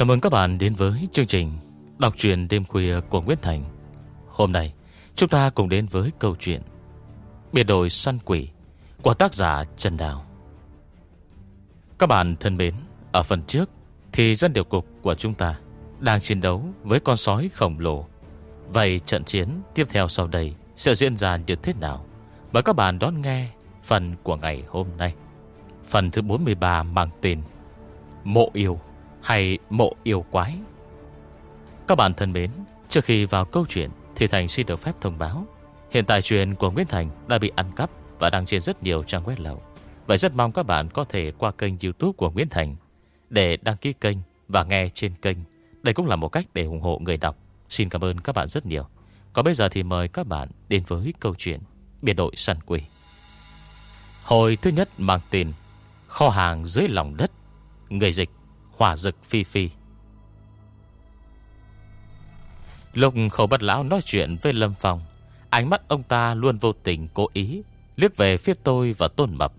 Chào mừng các bạn đến với chương trình Đọc truyện đêm khuya của Nguyễn Thành. Hôm nay, chúng ta cùng đến với câu chuyện Biệt đội săn quỷ Của tác giả Trần Đào. Các bạn thân mến, Ở phần trước Thì dân điều cục của chúng ta Đang chiến đấu với con sói khổng lồ. Vậy trận chiến tiếp theo sau đây Sẽ diễn ra như thế nào? Mời các bạn đón nghe Phần của ngày hôm nay. Phần thứ 43 mang tên Mộ yêu hay mộ yêu quái. Các bạn thân mến, trước khi vào câu chuyện thì Thành xin được phép thông báo. Hiện tại chuyện của Nguyễn Thành đã bị ăn cắp và đăng trên rất nhiều trang web lậu. Vậy rất mong các bạn có thể qua kênh youtube của Nguyễn Thành để đăng ký kênh và nghe trên kênh. Đây cũng là một cách để ủng hộ người đọc. Xin cảm ơn các bạn rất nhiều. Còn bây giờ thì mời các bạn đến với câu chuyện Biệt đội săn quỷ. Hồi thứ nhất mang tên Kho hàng dưới lòng đất Người dịch Hỏa rực phi phi. Lúc khẩu bất lão nói chuyện với Lâm Phong, Ánh mắt ông ta luôn vô tình cố ý Liếc về phía tôi và tôn mập.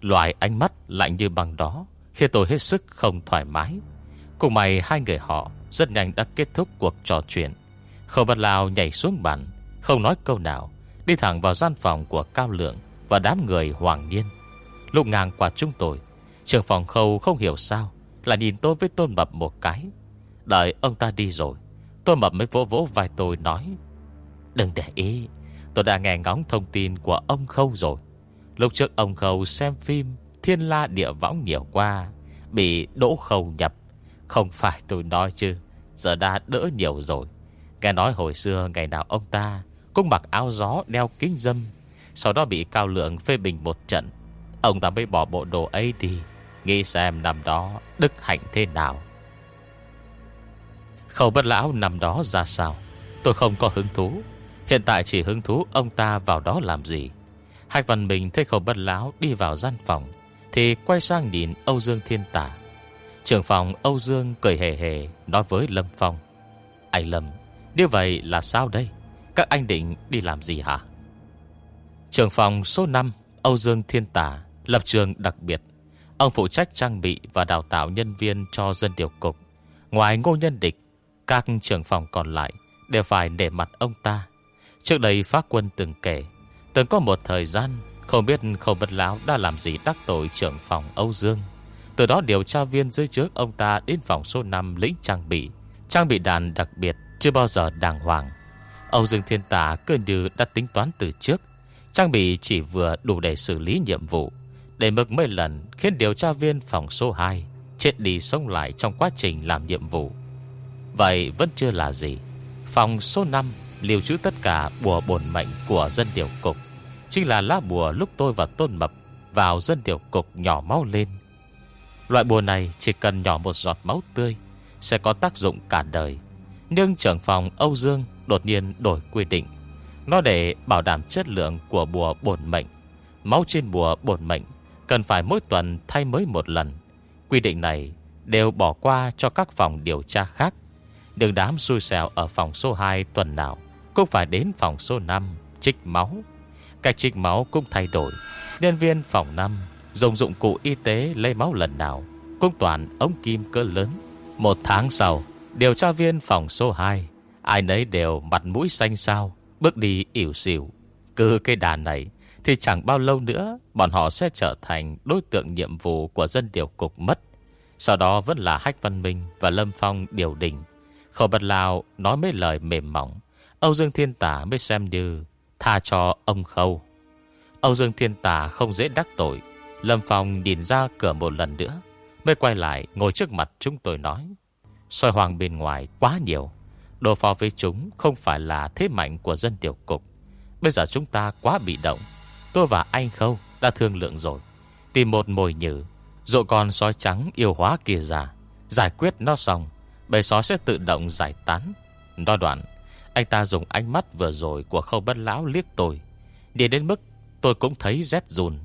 Loại ánh mắt lạnh như băng đó Khi tôi hết sức không thoải mái. Cùng mày hai người họ Rất nhanh đã kết thúc cuộc trò chuyện. Khẩu bất lão nhảy xuống bàn, Không nói câu nào, Đi thẳng vào gian phòng của Cao Lượng Và đám người Hoàng Niên Lúc ngang qua chúng tôi Trường phòng khâu không hiểu sao là nhìn tôi với Tôn Mập một cái. Đợi ông ta đi rồi, Tôn Mập mới vỗ vỗ vai tôi nói, Đừng để ý, Tôi đã nghe ngóng thông tin của ông Khâu rồi. Lúc trước ông Khâu xem phim Thiên la địa võng nhiều qua Bị đỗ khâu nhập. Không phải tôi nói chứ, Giờ đã đỡ nhiều rồi. Nghe nói hồi xưa ngày nào ông ta Cũng mặc áo gió đeo kính dâm, Sau đó bị cao lượng phê bình một trận. Ông ta mới bỏ bộ đồ ấy đi Nghĩ xem năm đó Đức hạnh thế nào. Khẩu bất lão, năm đó ra sao? Tôi không có hứng thú. Hiện tại chỉ hứng thú ông ta vào đó làm gì? Hạch Văn Bình thấy khẩu bất lão Đi vào gian phòng, Thì quay sang nhìn Âu Dương Thiên Tả Trưởng phòng Âu Dương cười hề hề, Nói với Lâm Phong. Anh Lâm Như vậy là sao đây? Các anh định đi làm gì hả? Trưởng phòng số 5 Âu Dương Thiên Tả Lập trường đặc biệt. Ông phụ trách trang bị và đào tạo nhân viên cho dân điều cục. Ngoài ngô nhân địch, các trưởng phòng còn lại đều phải để mặt ông ta. Trước đây phát quân từng kể, từng có một thời gian không biết khâu bất lão đã làm gì đắc tội trưởng phòng Âu Dương. Từ đó điều tra viên dưới trước ông ta đến phòng số 5 lĩnh trang bị. Trang bị đàn đặc biệt chưa bao giờ đàng hoàng. Âu Dương Thiên Tả cơ như đã tính toán từ trước. Trang bị chỉ vừa đủ để xử lý nhiệm vụ. Để mực mấy lần khiến điều tra viên phòng số 2 chết đi sống lại trong quá trình làm nhiệm vụ. Vậy vẫn chưa là gì. Phòng số 5 lưu trữ tất cả bùa bổn mệnh của dân điều cục. Chính là lá bùa lúc tôi và Tôn Mập vào dân điều cục nhỏ máu lên. Loại bùa này chỉ cần nhỏ một giọt máu tươi sẽ có tác dụng cả đời. Nhưng trưởng phòng Âu Dương đột nhiên đổi quy định. Nó để bảo đảm chất lượng của bùa bổn mệnh. Máu trên bùa bổn mệnh Cần phải mỗi tuần thay mới một lần. Quy định này đều bỏ qua cho các phòng điều tra khác. Đừng đám xui xẻo ở phòng số 2 tuần nào Cũng phải đến phòng số 5 Trích máu. Cách trích máu cũng thay đổi. Nhân viên phòng 5 Dùng dụng cụ y tế lấy máu lần nào Cũng toàn ống kim cỡ lớn. Một tháng sau, Điều tra viên phòng số 2 Ai nấy đều mặt mũi xanh sao Bước đi ỉu xỉu Cứ cái đàn này thì chẳng bao lâu nữa, bọn họ sẽ trở thành đối tượng nhiệm vụ của dân điều cục mất. Sau đó vẫn là Hách Văn Minh và Lâm Phong điều đình. Khẩu bật lào nói mấy lời mềm mỏng. Âu Dương Thiên Tả mới xem như tha cho ông Khâu. Âu Dương Thiên Tả không dễ đắc tội. Lâm Phong nhìn ra cửa một lần nữa. Mới quay lại ngồi trước mặt chúng tôi nói. soi hoàng bên ngoài quá nhiều. Đồ phò với chúng không phải là thế mạnh của dân tiểu cục. Bây giờ chúng ta quá bị động. Tôi và anh Khâu đã thương lượng rồi. Tìm một mồi nhử Dụ con sói trắng yêu hóa kia ra. Giải quyết nó xong, Bầy sói sẽ tự động giải tán. Nói đoạn, Anh ta dùng ánh mắt vừa rồi Của khâu bất lão liếc tôi. Đi đến mức tôi cũng thấy rét run.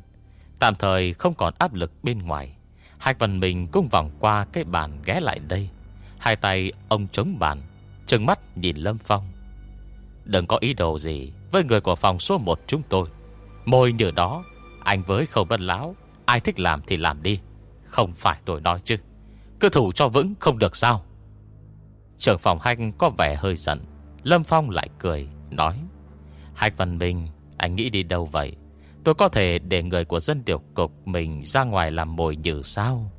Tạm thời không còn áp lực bên ngoài. Hai phần mình cũng vòng qua Cái bàn ghé lại đây. Hai tay ông chống bàn, Trừng mắt nhìn Lâm Phong. Đừng có ý đồ gì Với người của phòng số 1 chúng tôi. Môi như đó, Anh với khẩu bất lão Ai thích làm thì làm đi. Không phải tôi nói chứ. Cứ thủ cho vững không được sao? Trưởng phòng hanh có vẻ hơi giận. Lâm Phong lại cười, Nói Hạch Văn Minh, Anh nghĩ đi đâu vậy? Tôi có thể để người của dân điều cục Mình ra ngoài làm mồi nhử sao?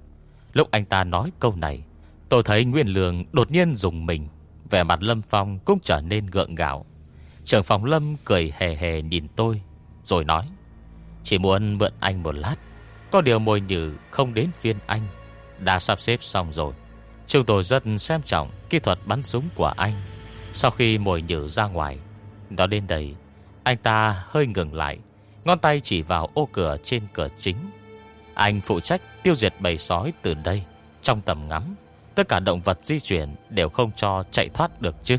Lúc anh ta nói câu này, Tôi thấy Nguyên Lương đột nhiên dùng mình. Vẻ mặt Lâm Phong cũng trở nên gượng gạo. Trưởng phòng Lâm cười hề hề nhìn tôi. Rồi nói, Chỉ muốn mượn anh một lát, Có điều mồi nhử không đến phiên anh. Đã sắp xếp xong rồi, Chúng tôi rất xem trọng kỹ thuật bắn súng của anh. Sau khi mồi nhử ra ngoài Nó đến đây, Anh ta hơi ngừng lại, Ngón tay chỉ vào ô cửa trên cửa chính. Anh phụ trách tiêu diệt bầy sói từ đây, Trong tầm ngắm, Tất cả động vật di chuyển Đều không cho chạy thoát được chứ.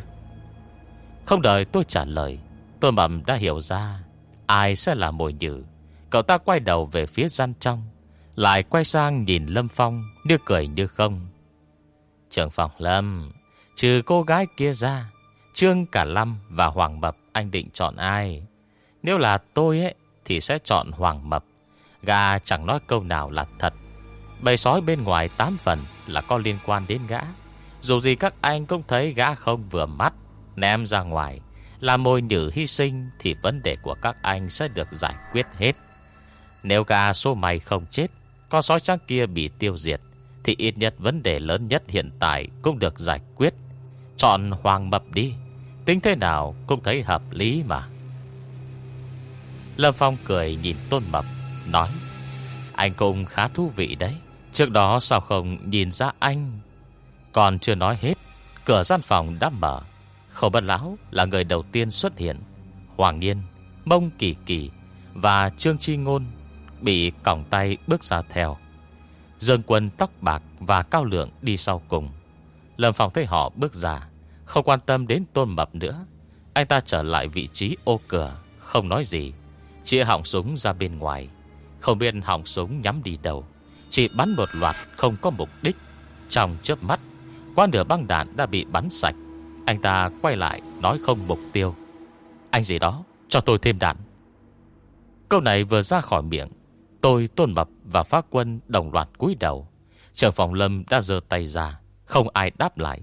Không đợi tôi trả lời, Tôi mầm đã hiểu ra Ai sẽ là mồi nhử. Cậu ta quay đầu về phía gian trong, Lại quay sang nhìn Lâm Phong, Như cười như không. Trường phòng Lâm, Trừ cô gái kia ra, Trương Cả Lâm và Hoàng Mập Anh định chọn ai? Nếu là tôi ấy, Thì sẽ chọn Hoàng Mập. Gà chẳng nói câu nào là thật. Bầy sói bên ngoài tám phần Là có liên quan đến gã. Dù gì các anh cũng thấy gã không vừa mắt, Ném ra ngoài. Là môi nhử hy sinh Thì vấn đề của các anh sẽ được giải quyết hết. Nếu gà số mày không chết, Con sói trắng kia bị tiêu diệt, thì ít nhất vấn đề lớn nhất hiện tại Cũng được giải quyết. Chọn Hoàng Mập đi, Tính thế nào cũng thấy hợp lý mà. Lâm Phong cười nhìn Tôn Mập, Nói, Anh cũng khá thú vị đấy, Trước đó sao không nhìn ra anh? Còn chưa nói hết, Cửa gian phòng đã mở. Khổ bất lão là người đầu tiên xuất hiện. Hoàng Niên, Mông Kỳ Kỳ Và Trương Chi Ngôn Bị còng tay bước ra theo. Dương quân tóc bạc và cao lượng đi sau cùng. Lâm Phong thấy họ bước ra, Không quan tâm đến tôn mập nữa. Anh ta trở lại vị trí ô cửa, Không nói gì Chỉ hỏng súng ra bên ngoài. Không biết hỏng súng nhắm đi đâu, Chỉ bắn một loạt không có mục đích. Trong chớp mắt Qua nửa băng đạn đã bị bắn sạch. Anh ta quay lại nói không mục tiêu. Anh gì đó, cho tôi thêm đạn. Câu này vừa ra khỏi miệng, Tôi tôn mập và phát quân đồng loạt cúi đầu. Trưởng phòng lâm đã giơ tay ra, Không ai đáp lại.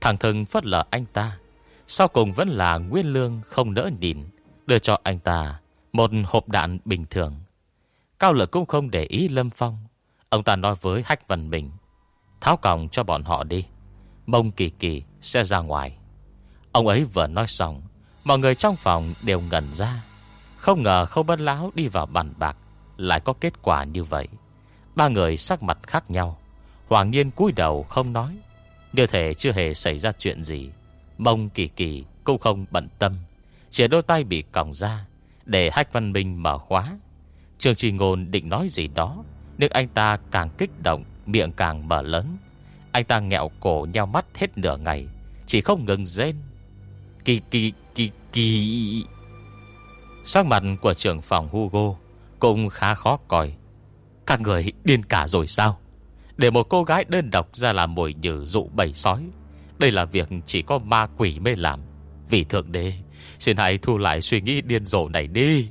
Thằng thừng phất lờ anh ta. Sau cùng vẫn là Nguyên Lương không nỡ nhìn, Đưa cho anh ta Một hộp đạn bình thường. Cao lực cũng không để ý Lâm Phong. Ông ta nói với Hách Văn Bình Tháo còng cho bọn họ đi, Mông kỳ kỳ sẽ ra ngoài. Ông ấy vừa nói xong, Mọi người trong phòng đều ngẩn ra. Không ngờ không bất láo đi vào bàn bạc, lại có kết quả như vậy. Ba người sắc mặt khác nhau, Hoàng nhiên cúi đầu không nói. Điều thể chưa hề xảy ra chuyện gì, Mông kỳ kỳ cũng không bận tâm, Chỉ đôi tay bị còng ra, Để Hách Văn Minh mở khóa. Trường Trì Ngôn định nói gì đó, Nhưng anh ta càng kích động, Miệng càng mở lớn. Anh ta nghẹo cổ nhau mắt hết nửa ngày, Chỉ không ngừng rên. Kỳ kỳ kỳ kỳ. Sắc mặt của trưởng phòng Hugo cũng khá khó coi. Các người điên cả rồi sao? Để một cô gái đơn độc ra làm mồi nhử dụ bầy sói. Đây là việc chỉ có ma quỷ mới làm. Vì thượng đế, Xin hãy thu lại suy nghĩ điên rồ này đi.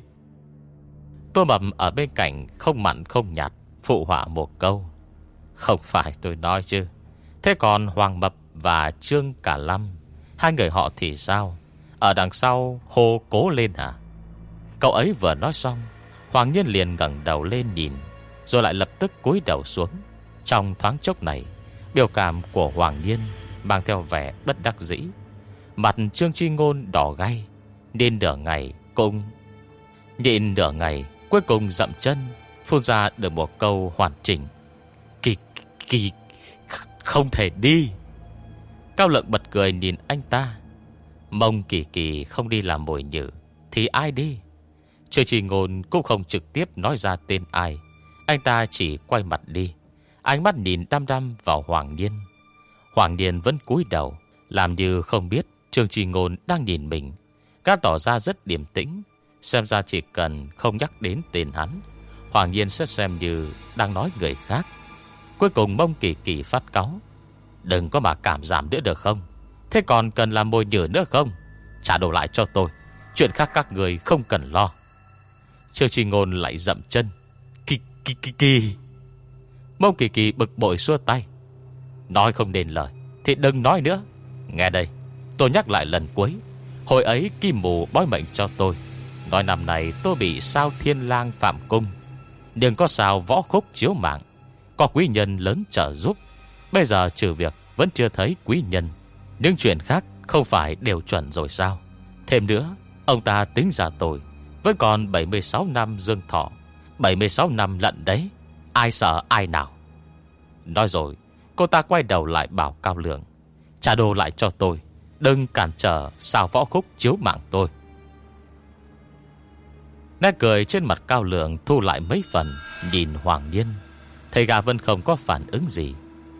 Tôi mầm ở bên cạnh Không mặn không nhạt, Phụ họa một câu. Không phải tôi nói chứ. Thế còn Hoàng Mập và Trương Cả Lâm? Hai người họ thì sao? Ở đằng sau hô cố lên hả? Cậu ấy vừa nói xong, Hoàng Nhân liền ngẩng đầu lên nhìn, Rồi lại lập tức cúi đầu xuống. Trong thoáng chốc này, Biểu cảm của Hoàng Nhiên Mang theo vẻ bất đắc dĩ. Mặt Trương Chi Ngôn đỏ gay Nên nửa ngày cũng nên nửa ngày Cuối cùng dậm chân, Phun ra được một câu hoàn chỉnh. Kỳ kỳ Không thể đi. Cao lượng bật cười nhìn anh ta. Mông kỳ kỳ không đi làm mồi nhử, Thì ai đi? Chưa Trì Ngôn cũng không trực tiếp nói ra tên ai. Anh ta chỉ quay mặt đi, Ánh mắt nhìn đăm đăm vào Hoàng Niên. Hoàng Niên vẫn cúi đầu, Làm như không biết Trương Trì Ngôn đang nhìn mình. Các tỏ ra rất điềm tĩnh, Xem ra chỉ cần không nhắc đến tên hắn, Hoàng niên sẽ xem như Đang nói người khác. Cuối cùng mông kỳ kỳ phát cáo Đừng có mà cảm giảm nữa được không? Thế còn cần làm môi nhử nữa không? Trả đồ lại cho tôi. Chuyện khác các người không cần lo. Chưa Chi Ngôn lại dậm chân. Kỳ kỳ kỳ kỳ. Mông kỳ kỳ bực bội xua tay. Nói không nên lời, Thì đừng nói nữa. Nghe đây, Tôi nhắc lại lần cuối. Hồi ấy Kim Mù bói mệnh cho tôi. Nói năm này tôi bị sao thiên lang phạm cung. Đừng có sao võ khúc chiếu mạng. Có quý nhân lớn trợ giúp. Bây giờ trừ việc vẫn chưa thấy quý nhân Những chuyện khác không phải đều chuẩn rồi sao? Thêm nữa, Ông ta tính ra tội, Vẫn còn 76 năm dương thọ. 76 năm lận đấy, Ai sợ ai nào? Nói rồi, Cô ta quay đầu lại bảo Cao Lượng, Trả đồ lại cho tôi, Đừng cản trở sao võ khúc chiếu mạng tôi. Nét cười trên mặt Cao Lượng Thu lại mấy phần Nhìn Hoàng Niên Thầy gà Vân không có phản ứng gì.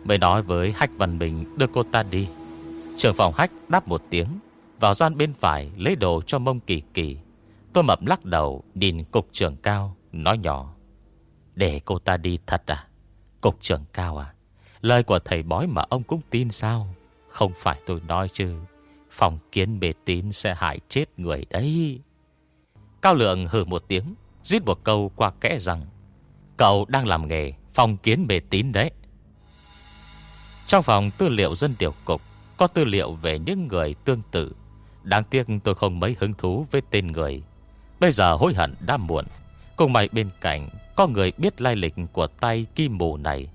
Mới nói với Hách Văn Bình đưa cô ta đi. Trưởng phòng Hách đáp một tiếng, Vào gian bên phải lấy đồ cho mông kỳ kỳ. Tôi mập lắc đầu, Nhìn cục trưởng cao, Nói nhỏ. Để cô ta đi thật à? Cục trưởng cao à? Lời của thầy bói mà ông cũng tin sao? Không phải tôi nói chứ. Phòng kiến bề tín sẽ hại chết người đấy. Cao lượng hử một tiếng Giết một câu qua kẽ rằng, Cậu đang làm nghề, Phòng kiến bề tín đấy. Trong phòng tư liệu dân điều cục, Có tư liệu về những người tương tự. Đáng tiếc tôi không mấy hứng thú với tên người. Bây giờ hối hận đã muộn. Cùng mày bên cạnh, Có người biết lai lịch của tay kim mù này.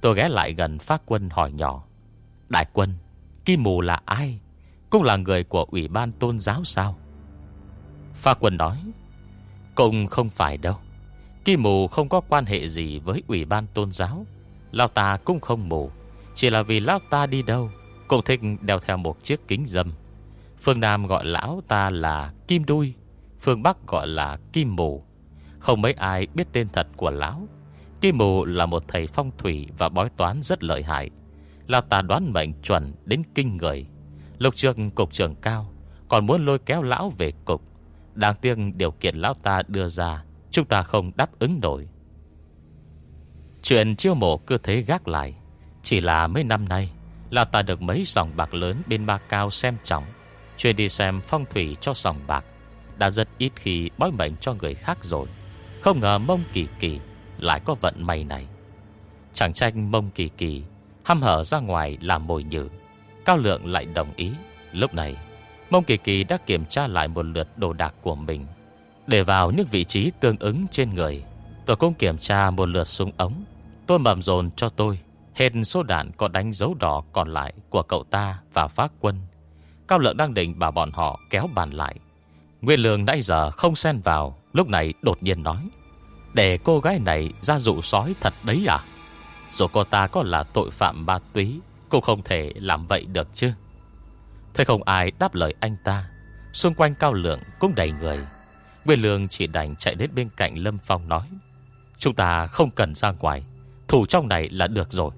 Tôi ghé lại gần phát quân hỏi nhỏ. Đại quân, Kim mù là ai? Cũng là người của ủy ban tôn giáo sao? Phát quân nói, Cũng không phải đâu. Kim mù không có quan hệ gì với ủy ban tôn giáo. Lao ta cũng không mù. Chỉ là vì lão ta đi đâu Cũng thích đeo theo một chiếc kính dâm. Phương Nam gọi lão ta là Kim Đuôi, Phương Bắc gọi là Kim Mù. Không mấy ai biết tên thật của lão. Kim Mù là một thầy phong thủy Và bói toán rất lợi hại. Lão ta đoán mệnh chuẩn đến kinh người. Lục trường cục trưởng cao, Còn muốn lôi kéo lão về cục. Đáng tiếc điều kiện lão ta đưa ra, Chúng ta không đáp ứng nổi. Chuyện chiêu mộ cơ thế gác lại. Chỉ là mấy năm nay, Lão ta được mấy dòng bạc lớn bên Ba Cao xem trọng, Chuyên đi xem phong thủy cho dòng bạc. Đã rất ít khi bói mệnh cho người khác rồi. Không ngờ mông kỳ kỳ Lại có vận may này. Chẳng tranh mông kỳ kỳ Hăm hở ra ngoài làm mồi nhử. Cao lượng lại đồng ý. Lúc này, Mông kỳ kỳ đã kiểm tra lại một lượt đồ đạc của mình. Để vào những vị trí tương ứng trên người, Tôi cũng kiểm tra một lượt súng ống. Tôi mầm dồn cho tôi. Hết số đạn có đánh dấu đỏ còn lại Của cậu ta và phát quân. Cao lượng đang định bảo bọn họ kéo bàn lại. Nguyên lương nãy giờ không xen vào, Lúc này đột nhiên nói, Để cô gái này ra dụ sói thật đấy à? Dù cô ta có là tội phạm ma túy, Cô không thể làm vậy được chứ. Thế không ai đáp lời anh ta. Xung quanh cao lượng cũng đầy người. Nguyên lương chỉ đành chạy đến bên cạnh Lâm Phong nói, Chúng ta không cần ra ngoài, Thủ trong này là được rồi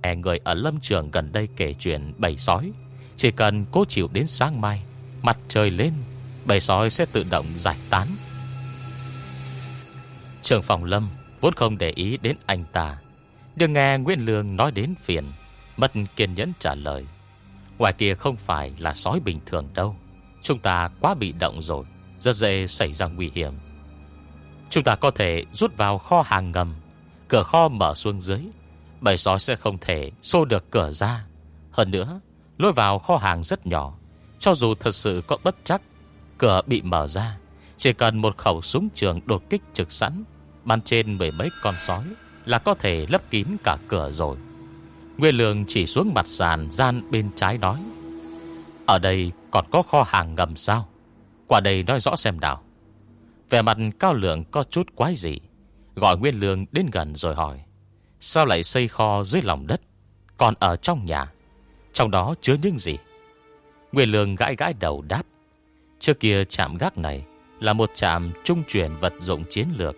e người ở lâm trường gần đây kể chuyện bầy sói. Chỉ cần cố chịu đến sáng mai, Mặt trời lên, Bầy sói sẽ tự động giải tán. Trường phòng lâm Vốn không để ý đến anh ta. Đừng nghe Nguyễn Lương nói đến phiền, Mất kiên nhẫn trả lời. Ngoài kia không phải là sói bình thường đâu. Chúng ta quá bị động rồi, Rất dễ xảy ra nguy hiểm. Chúng ta có thể rút vào kho hàng ngầm, Cửa kho mở xuống dưới Bầy sói sẽ không thể xô được cửa ra. Hơn nữa, Lối vào kho hàng rất nhỏ. Cho dù thật sự có bất chắc, Cửa bị mở ra, Chỉ cần một khẩu súng trường đột kích trực sẵn, Bắn trên mười mấy con sói Là có thể lấp kín cả cửa rồi. Nguyên Lương chỉ xuống mặt sàn gian bên trái nói, Ở đây còn có kho hàng ngầm sao? Qua đây nói rõ xem nào. Về mặt cao lượng có chút quái gì Gọi Nguyên Lương đến gần rồi hỏi Sao lại xây kho dưới lòng đất, Còn ở trong nhà? Trong đó chứa những gì? Nguyên Lương gãi gãi đầu đáp, Trước kia trạm gác này Là một trạm trung chuyển vật dụng chiến lược.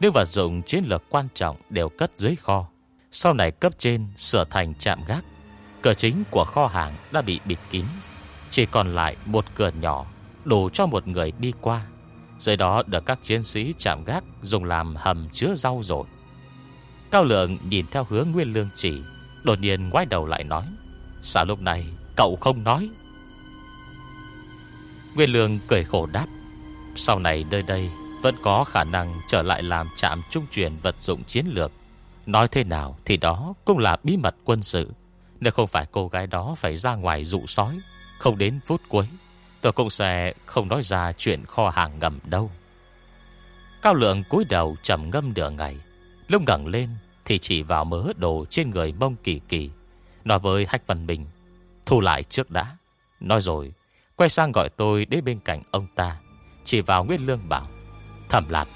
Những vật dụng chiến lược quan trọng Đều cất dưới kho, Sau này cấp trên sửa thành trạm gác, Cửa chính của kho hàng đã bị bịt kín. Chỉ còn lại một cửa nhỏ Đủ cho một người đi qua. Dưới đó được các chiến sĩ chạm gác Dùng làm hầm chứa rau rồi. Cao lượng nhìn theo hướng Nguyên Lương chỉ, Đột nhiên quay đầu lại nói, Sao lúc này cậu không nói? Nguyên Lương cười khổ đáp, Sau này nơi đây Vẫn có khả năng trở lại làm trạm trung chuyển vật dụng chiến lược. Nói thế nào thì đó cũng là bí mật quân sự. Nếu không phải cô gái đó phải ra ngoài dụ sói, Không đến phút cuối, Tôi cũng sẽ không nói ra chuyện kho hàng ngầm đâu. Cao lượng cúi đầu trầm ngâm nửa ngày Lúc ngẩng lên Thì chỉ vào mớ đồ trên người mông kỳ kỳ, Nói với Hách Văn Bình, Thu lại trước đã. Nói rồi, Quay sang gọi tôi đến bên cạnh ông ta, Chỉ vào Nguyễn Lương bảo, Thẩm lạt,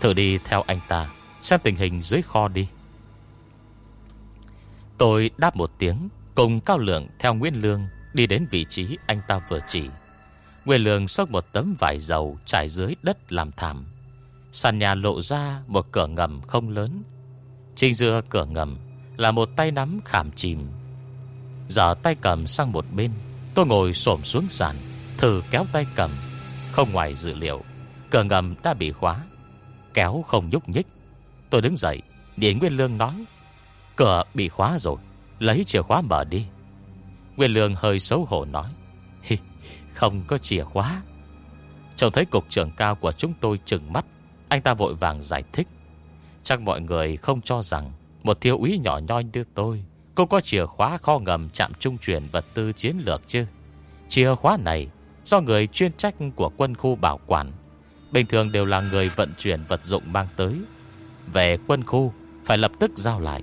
Thử đi theo anh ta, Xem tình hình dưới kho đi. Tôi đáp một tiếng, Cùng Cao Lượng theo Nguyễn Lương Đi đến vị trí anh ta vừa chỉ. Nguyễn Lương xốc một tấm vải dầu Trải dưới đất làm thảm. Sàn nhà lộ ra một cửa ngầm không lớn. Trên dưa cửa ngầm Là một tay nắm khảm chìm. Giờ tay cầm sang một bên Tôi ngồi xổm xuống sàn Thử kéo tay cầm. Không ngoài dự liệu Cửa ngầm đã bị khóa Kéo không nhúc nhích. Tôi đứng dậy Điện Nguyên Lương nói Cửa bị khóa rồi Lấy chìa khóa mở đi. Nguyên Lương hơi xấu hổ nói Hi, Không có chìa khóa. Trông thấy cục trưởng cao của chúng tôi trừng mắt anh ta vội vàng giải thích. Chắc mọi người không cho rằng Một thiếu úy nhỏ nhoi như tôi Cô có chìa khóa kho ngầm chạm trung chuyển vật tư chiến lược chứ? Chìa khóa này Do người chuyên trách của quân khu bảo quản, Bình thường đều là người vận chuyển vật dụng mang tới. Về quân khu, Phải lập tức giao lại.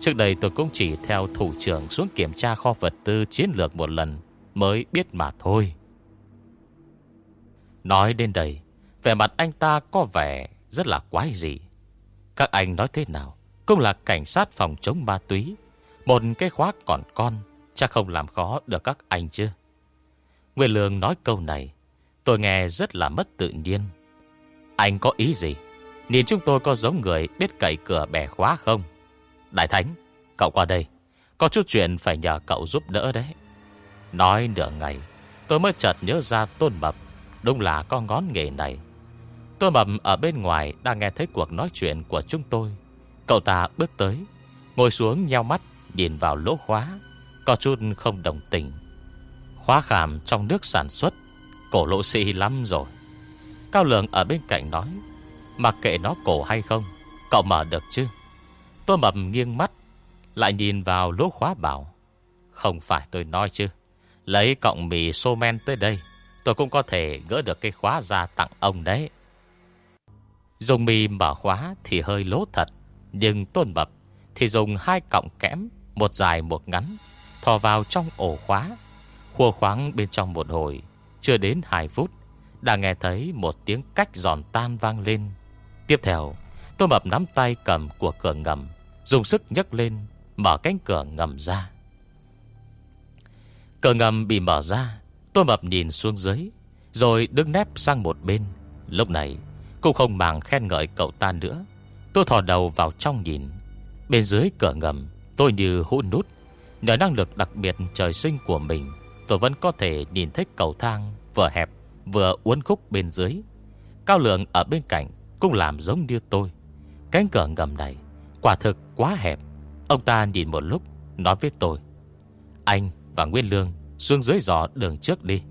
Trước đây tôi cũng chỉ theo thủ trưởng xuống kiểm tra kho vật tư chiến lược một lần Mới biết mà thôi. Nói đến đây Vẻ mặt anh ta có vẻ rất là quái dị. Các anh nói thế nào Cũng là cảnh sát phòng chống ma túy. Một cái khóa còn con, Chắc không làm khó được các anh chứ. Nguyên Lương nói câu này, Tôi nghe rất là mất tự nhiên. Anh có ý gì? Nhìn chúng tôi có giống người biết cậy cửa bẻ khóa không? Đại Thánh, Cậu qua đây. Có chút chuyện phải nhờ cậu giúp đỡ đấy. Nói nửa ngày, Tôi mới chợt nhớ ra Tôn Mập. Đúng là có ngón nghề này. Tô Mập ở bên ngoài Đang nghe thấy cuộc nói chuyện của chúng tôi. Cậu ta bước tới, Ngồi xuống nheo mắt, Nhìn vào lỗ khóa, Có chút không đồng tình. Khóa khảm trong nước sản xuất, Cổ lộ sĩ lắm rồi. Cao Lượng ở bên cạnh nói, Mặc kệ nó cổ hay không, Cậu mở được chứ? Tôi mập nghiêng mắt, Lại nhìn vào lỗ khóa bảo, Không phải tôi nói chứ, Lấy cọng mì xô men tới đây, Tôi cũng có thể gỡ được cái khóa ra tặng ông đấy. Dùng mì mở khóa thì hơi lố thật, Nhưng tôn mập Thì dùng hai cọng kẽm, Một dài một ngắn, Thò vào trong ổ khóa. Khua khoáng bên trong một hồi, Chưa đến 2 phút, Đã nghe thấy một tiếng cách giòn tan vang lên. Tiếp theo, tôn mập nắm tay cầm của cửa ngầm, Dùng sức nhấc lên, Mở cánh cửa ngầm ra. Cửa ngầm bị mở ra, tôn mập nhìn xuống dưới, Rồi đứng nép sang một bên. Lúc này cũng không màng khen ngợi cậu ta nữa. Tôi thò đầu vào trong nhìn. Bên dưới cửa ngầm, Tôi như hũ nút. Nhờ năng lực đặc biệt trời sinh của mình, Tôi vẫn có thể nhìn thấy cầu thang Vừa hẹp, vừa uốn khúc bên dưới. Cao lượng ở bên cạnh Cũng làm giống như tôi. Cánh cửa ngầm này, Quả thực quá hẹp. Ông ta nhìn một lúc, Nói với tôi, Anh và Nguyên Lương, xuống dưới giò đường trước đi.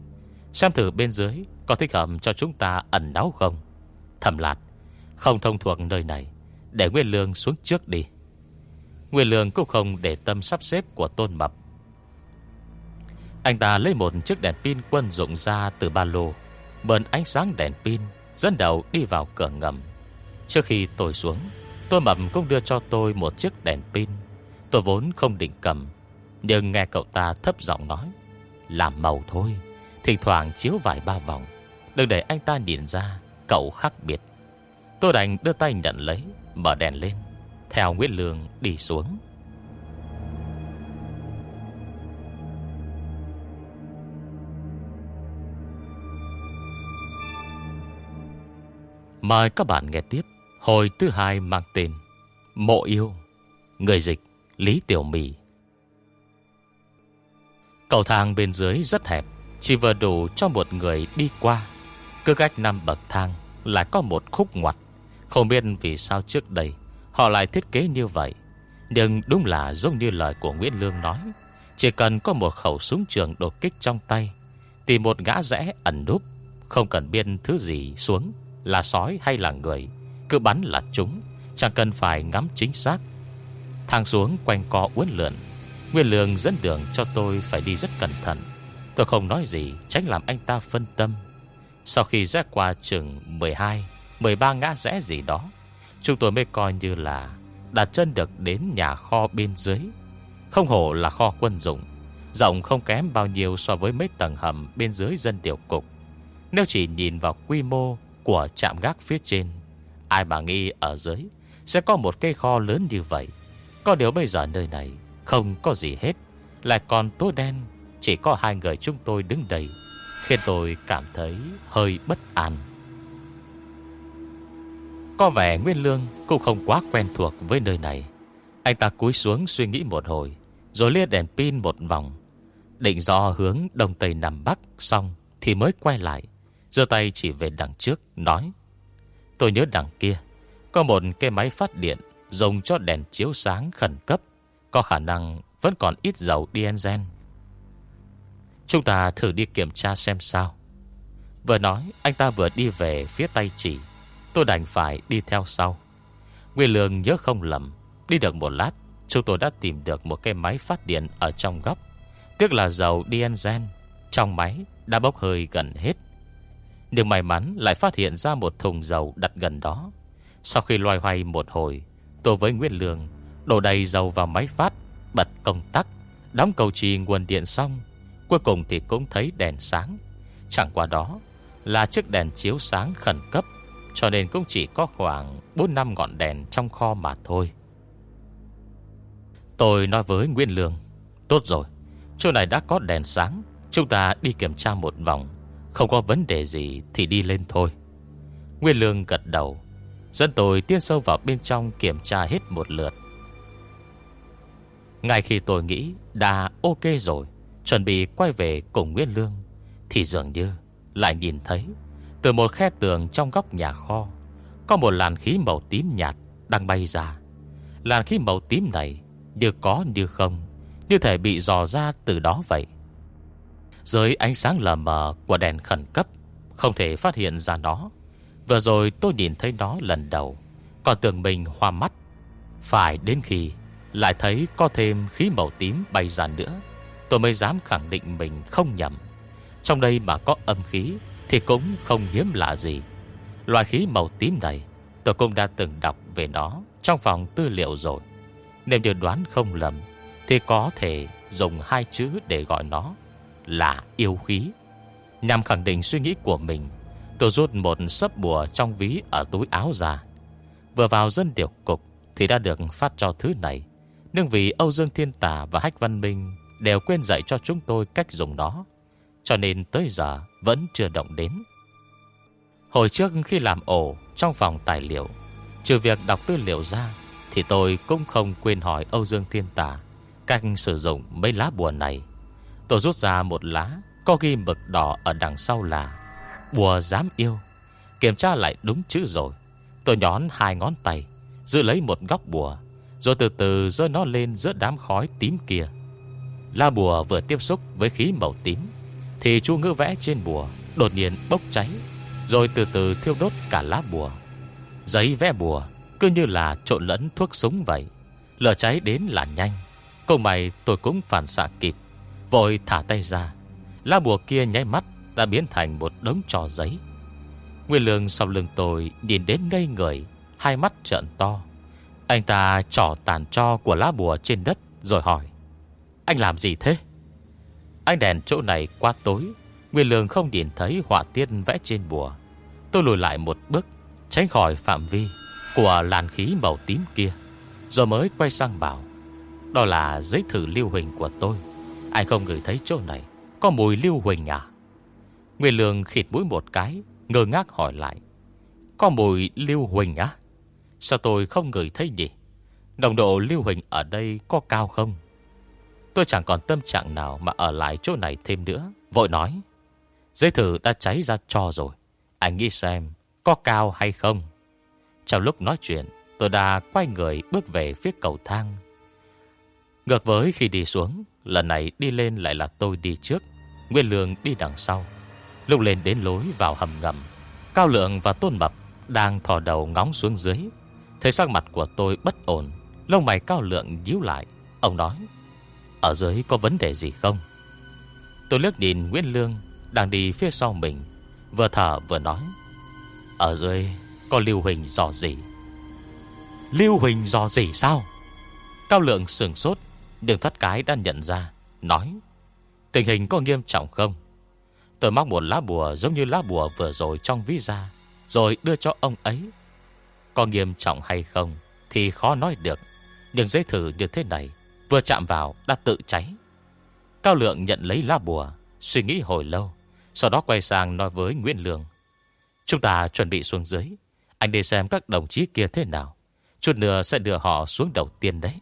Xem thử bên dưới Có thích hợp cho chúng ta ẩn náu không? Thầm lạt. Không thông thuộc nơi này, Để Nguyên Lương xuống trước đi. Nguyên Lương cũng không để tâm sắp xếp của Tôn Mập. Anh ta lấy một chiếc đèn pin quân dụng ra từ ba lô Mượn ánh sáng đèn pin, Dẫn đầu đi vào cửa ngầm. Trước khi tôi xuống, Tôn mập cũng đưa cho tôi một chiếc đèn pin. Tôi vốn không định cầm, Nhưng nghe cậu ta thấp giọng nói, Làm màu thôi, Thỉnh thoảng chiếu vài ba vòng, Đừng để anh ta nhìn ra. Cậu khác biệt. Tôi đành đưa tay nhận lấy, Mở đèn lên, Theo Nguyễn Lương đi xuống. Mời các bạn nghe tiếp Hồi thứ hai mang tên Mộ yêu, Người dịch, Lý Tiểu Mì. Cầu thang bên dưới rất hẹp, Chỉ vừa đủ cho một người đi qua. Cứ cách năm bậc thang Lại có một khúc ngoặt. Không biết vì sao trước đây Họ lại thiết kế như vậy. Nhưng đúng là giống như lời của Nguyễn Lương nói, Chỉ cần có một khẩu súng trường đột kích trong tay Tìm một ngã rẽ ẩn núp, Không cần biên thứ gì xuống, Là sói hay là người, cứ bắn là chúng, Chẳng cần phải ngắm chính xác. Thang xuống quanh co uốn lượn Nguyên Lương dẫn đường cho tôi phải đi rất cẩn thận. Tôi không nói gì, Tránh làm anh ta phân tâm. Sau khi rẽ qua chừng 12 13 ngã rẽ gì đó, Chúng tôi mới coi như là Đặt chân được đến nhà kho bên dưới Không hổ là kho quân dụng, Rộng không kém bao nhiêu so với mấy tầng hầm bên dưới dân điều cục Nếu chỉ nhìn vào quy mô của trạm gác phía trên, Ai mà nghĩ ở dưới Sẽ có một cây kho lớn như vậy Có điều bây giờ nơi này Không có gì hết, Lại còn tối đen, Chỉ có hai người chúng tôi đứng đầy. Khiến tôi cảm thấy hơi bất an. Có vẻ Nguyên Lương Cũng không quá quen thuộc với nơi này. Anh ta cúi xuống suy nghĩ một hồi, Rồi lia đèn pin một vòng. Định do hướng đông tây nằm bắc Xong thì mới quay lại, giơ tay chỉ về đằng trước, Nói, Tôi nhớ đằng kia, Có một cái máy phát điện Dùng cho đèn chiếu sáng khẩn cấp, Có khả năng vẫn còn ít dầu diesel. Chúng ta thử đi kiểm tra xem sao. Vừa nói, Anh ta vừa đi về phía tay chỉ Tôi đành phải đi theo sau. Nguyên Lương nhớ không lầm, Đi được một lát, Chúng tôi đã tìm được một cái máy phát điện Ở trong góc. Tiếc là dầu diesel Trong máy đã bốc hơi gần hết. Nhưng may mắn lại phát hiện ra một thùng dầu đặt gần đó. Sau khi loay hoay một hồi, Tôi với Nguyên Lương Đổ đầy dầu vào máy phát, Bật công tắc, Đóng cầu trì nguồn điện xong Cuối cùng thì cũng thấy đèn sáng. Chẳng qua đó là chiếc đèn chiếu sáng khẩn cấp, Cho nên cũng chỉ có khoảng 4 năm ngọn đèn trong kho mà thôi. Tôi nói với Nguyên Lương, Tốt rồi, Chỗ này đã có đèn sáng, Chúng ta đi kiểm tra một vòng, Không có vấn đề gì thì đi lên thôi. Nguyên Lương gật đầu, Dẫn tôi tiến sâu vào bên trong Kiểm tra hết một lượt. Ngay khi tôi nghĩ Đã ok rồi Chuẩn bị quay về cùng nguyễn Lương, Thì dường như lại nhìn thấy, Từ một khe tường trong góc nhà kho, Có một làn khí màu tím nhạt Đang bay ra. Làn khí màu tím này Như có như không, Như thể bị dò ra từ đó vậy. Dưới ánh sáng lờ mờ Của đèn khẩn cấp, Không thể phát hiện ra nó. Vừa rồi tôi nhìn thấy nó lần đầu, Còn tưởng mình hoa mắt. Phải đến khi Lại thấy có thêm khí màu tím bay ra nữa Tôi mới dám khẳng định mình không nhầm. Trong đây mà có âm khí Thì cũng không hiếm lạ gì. Loại khí màu tím này Tôi cũng đã từng đọc về nó Trong phòng tư liệu rồi. Nếu như đoán không lầm Thì có thể dùng hai chữ để gọi nó Là yêu khí. Nhằm khẳng định suy nghĩ của mình, Tôi rút một sấp bùa trong ví Ở túi áo ra. Vừa vào dân điều cục Thì đã được phát cho thứ này. Nhưng vì Âu Dương Thiên Tà và Hách Văn Minh Đều quên dạy cho chúng tôi cách dùng nó, Cho nên tới giờ Vẫn chưa động đến. Hồi trước khi làm ổ Trong phòng tài liệu, Trừ việc đọc tư liệu ra, Thì tôi cũng không quên hỏi Âu Dương Thiên Tà Cách sử dụng mấy lá bùa này. Tôi rút ra một lá, Có ghi mực đỏ ở đằng sau là, Bùa dám yêu. Kiểm tra lại đúng chữ rồi. Tôi nhón hai ngón tay, Giữ lấy một góc bùa, Rồi từ từ rơi nó lên giữa đám khói tím kia. La bùa vừa tiếp xúc với khí màu tím, Thì chú ngư vẽ trên bùa Đột nhiên bốc cháy, Rồi từ từ thiêu đốt cả lá bùa. Giấy vẽ bùa Cứ như là trộn lẫn thuốc súng vậy, Lửa cháy đến là nhanh. Cùng mày tôi cũng phản xạ kịp, Vội thả tay ra. Lá bùa kia nháy mắt Đã biến thành một đống trò giấy. Nguyên lương sau lưng tôi Nhìn đến ngây người, Hai mắt trợn to. Anh ta trỏ tàn cho của lá bùa trên đất Rồi hỏi anh làm gì thế? Anh đèn chỗ này quá tối, Nguyên lương không nhìn thấy họa tiết vẽ trên bùa. Tôi lùi lại một bước, Tránh khỏi phạm vi Của làn khí màu tím kia, Rồi mới quay sang bảo, Đó là giấy thử lưu huỳnh của tôi. Anh không ngửi thấy chỗ này. Có mùi lưu huỳnh à? Nguyên lương khịt mũi một cái, Ngơ ngác hỏi lại, Có mùi lưu huỳnh á? Sao tôi không ngửi thấy nhỉ? Nồng độ lưu huỳnh ở đây có cao không? Tôi chẳng còn tâm trạng nào mà ở lại chỗ này thêm nữa. Vội nói Dây thử đã cháy ra cho rồi. Anh nghĩ xem có cao hay không? Trong lúc nói chuyện, Tôi đã quay người bước về phía cầu thang. Ngược với khi đi xuống, Lần này đi lên lại là tôi đi trước, Nguyên Lương đi đằng sau. Lúc lên đến lối vào hầm ngầm, Cao Lượng và Tôn Mập Đang thò đầu ngóng xuống dưới. Thấy sắc mặt của tôi bất ổn, Lông mày Cao Lượng díu lại. Ông nói ở dưới có vấn đề gì không? Tôi lướt nhìn Nguyễn Lương Đang đi phía sau mình, Vừa thở vừa nói. Ở dưới có lưu Huỳnh dò gì Lưu Huỳnh dò gì sao? Cao lượng sừng sốt, Đường thoát cái đã nhận ra, Nói. Tình hình có nghiêm trọng không? Tôi móc một lá bùa giống như lá bùa vừa rồi trong ví ra, Rồi đưa cho ông ấy. Có nghiêm trọng hay không Thì khó nói được, Nhưng giấy thử như thế này Vừa chạm vào đã tự cháy. Cao lượng nhận lấy lá bùa, Suy nghĩ hồi lâu, Sau đó quay sang nói với Nguyễn Lương. Chúng ta chuẩn bị xuống dưới, Anh đi xem các đồng chí kia thế nào. Chút nữa sẽ đưa họ xuống đầu tiên đấy.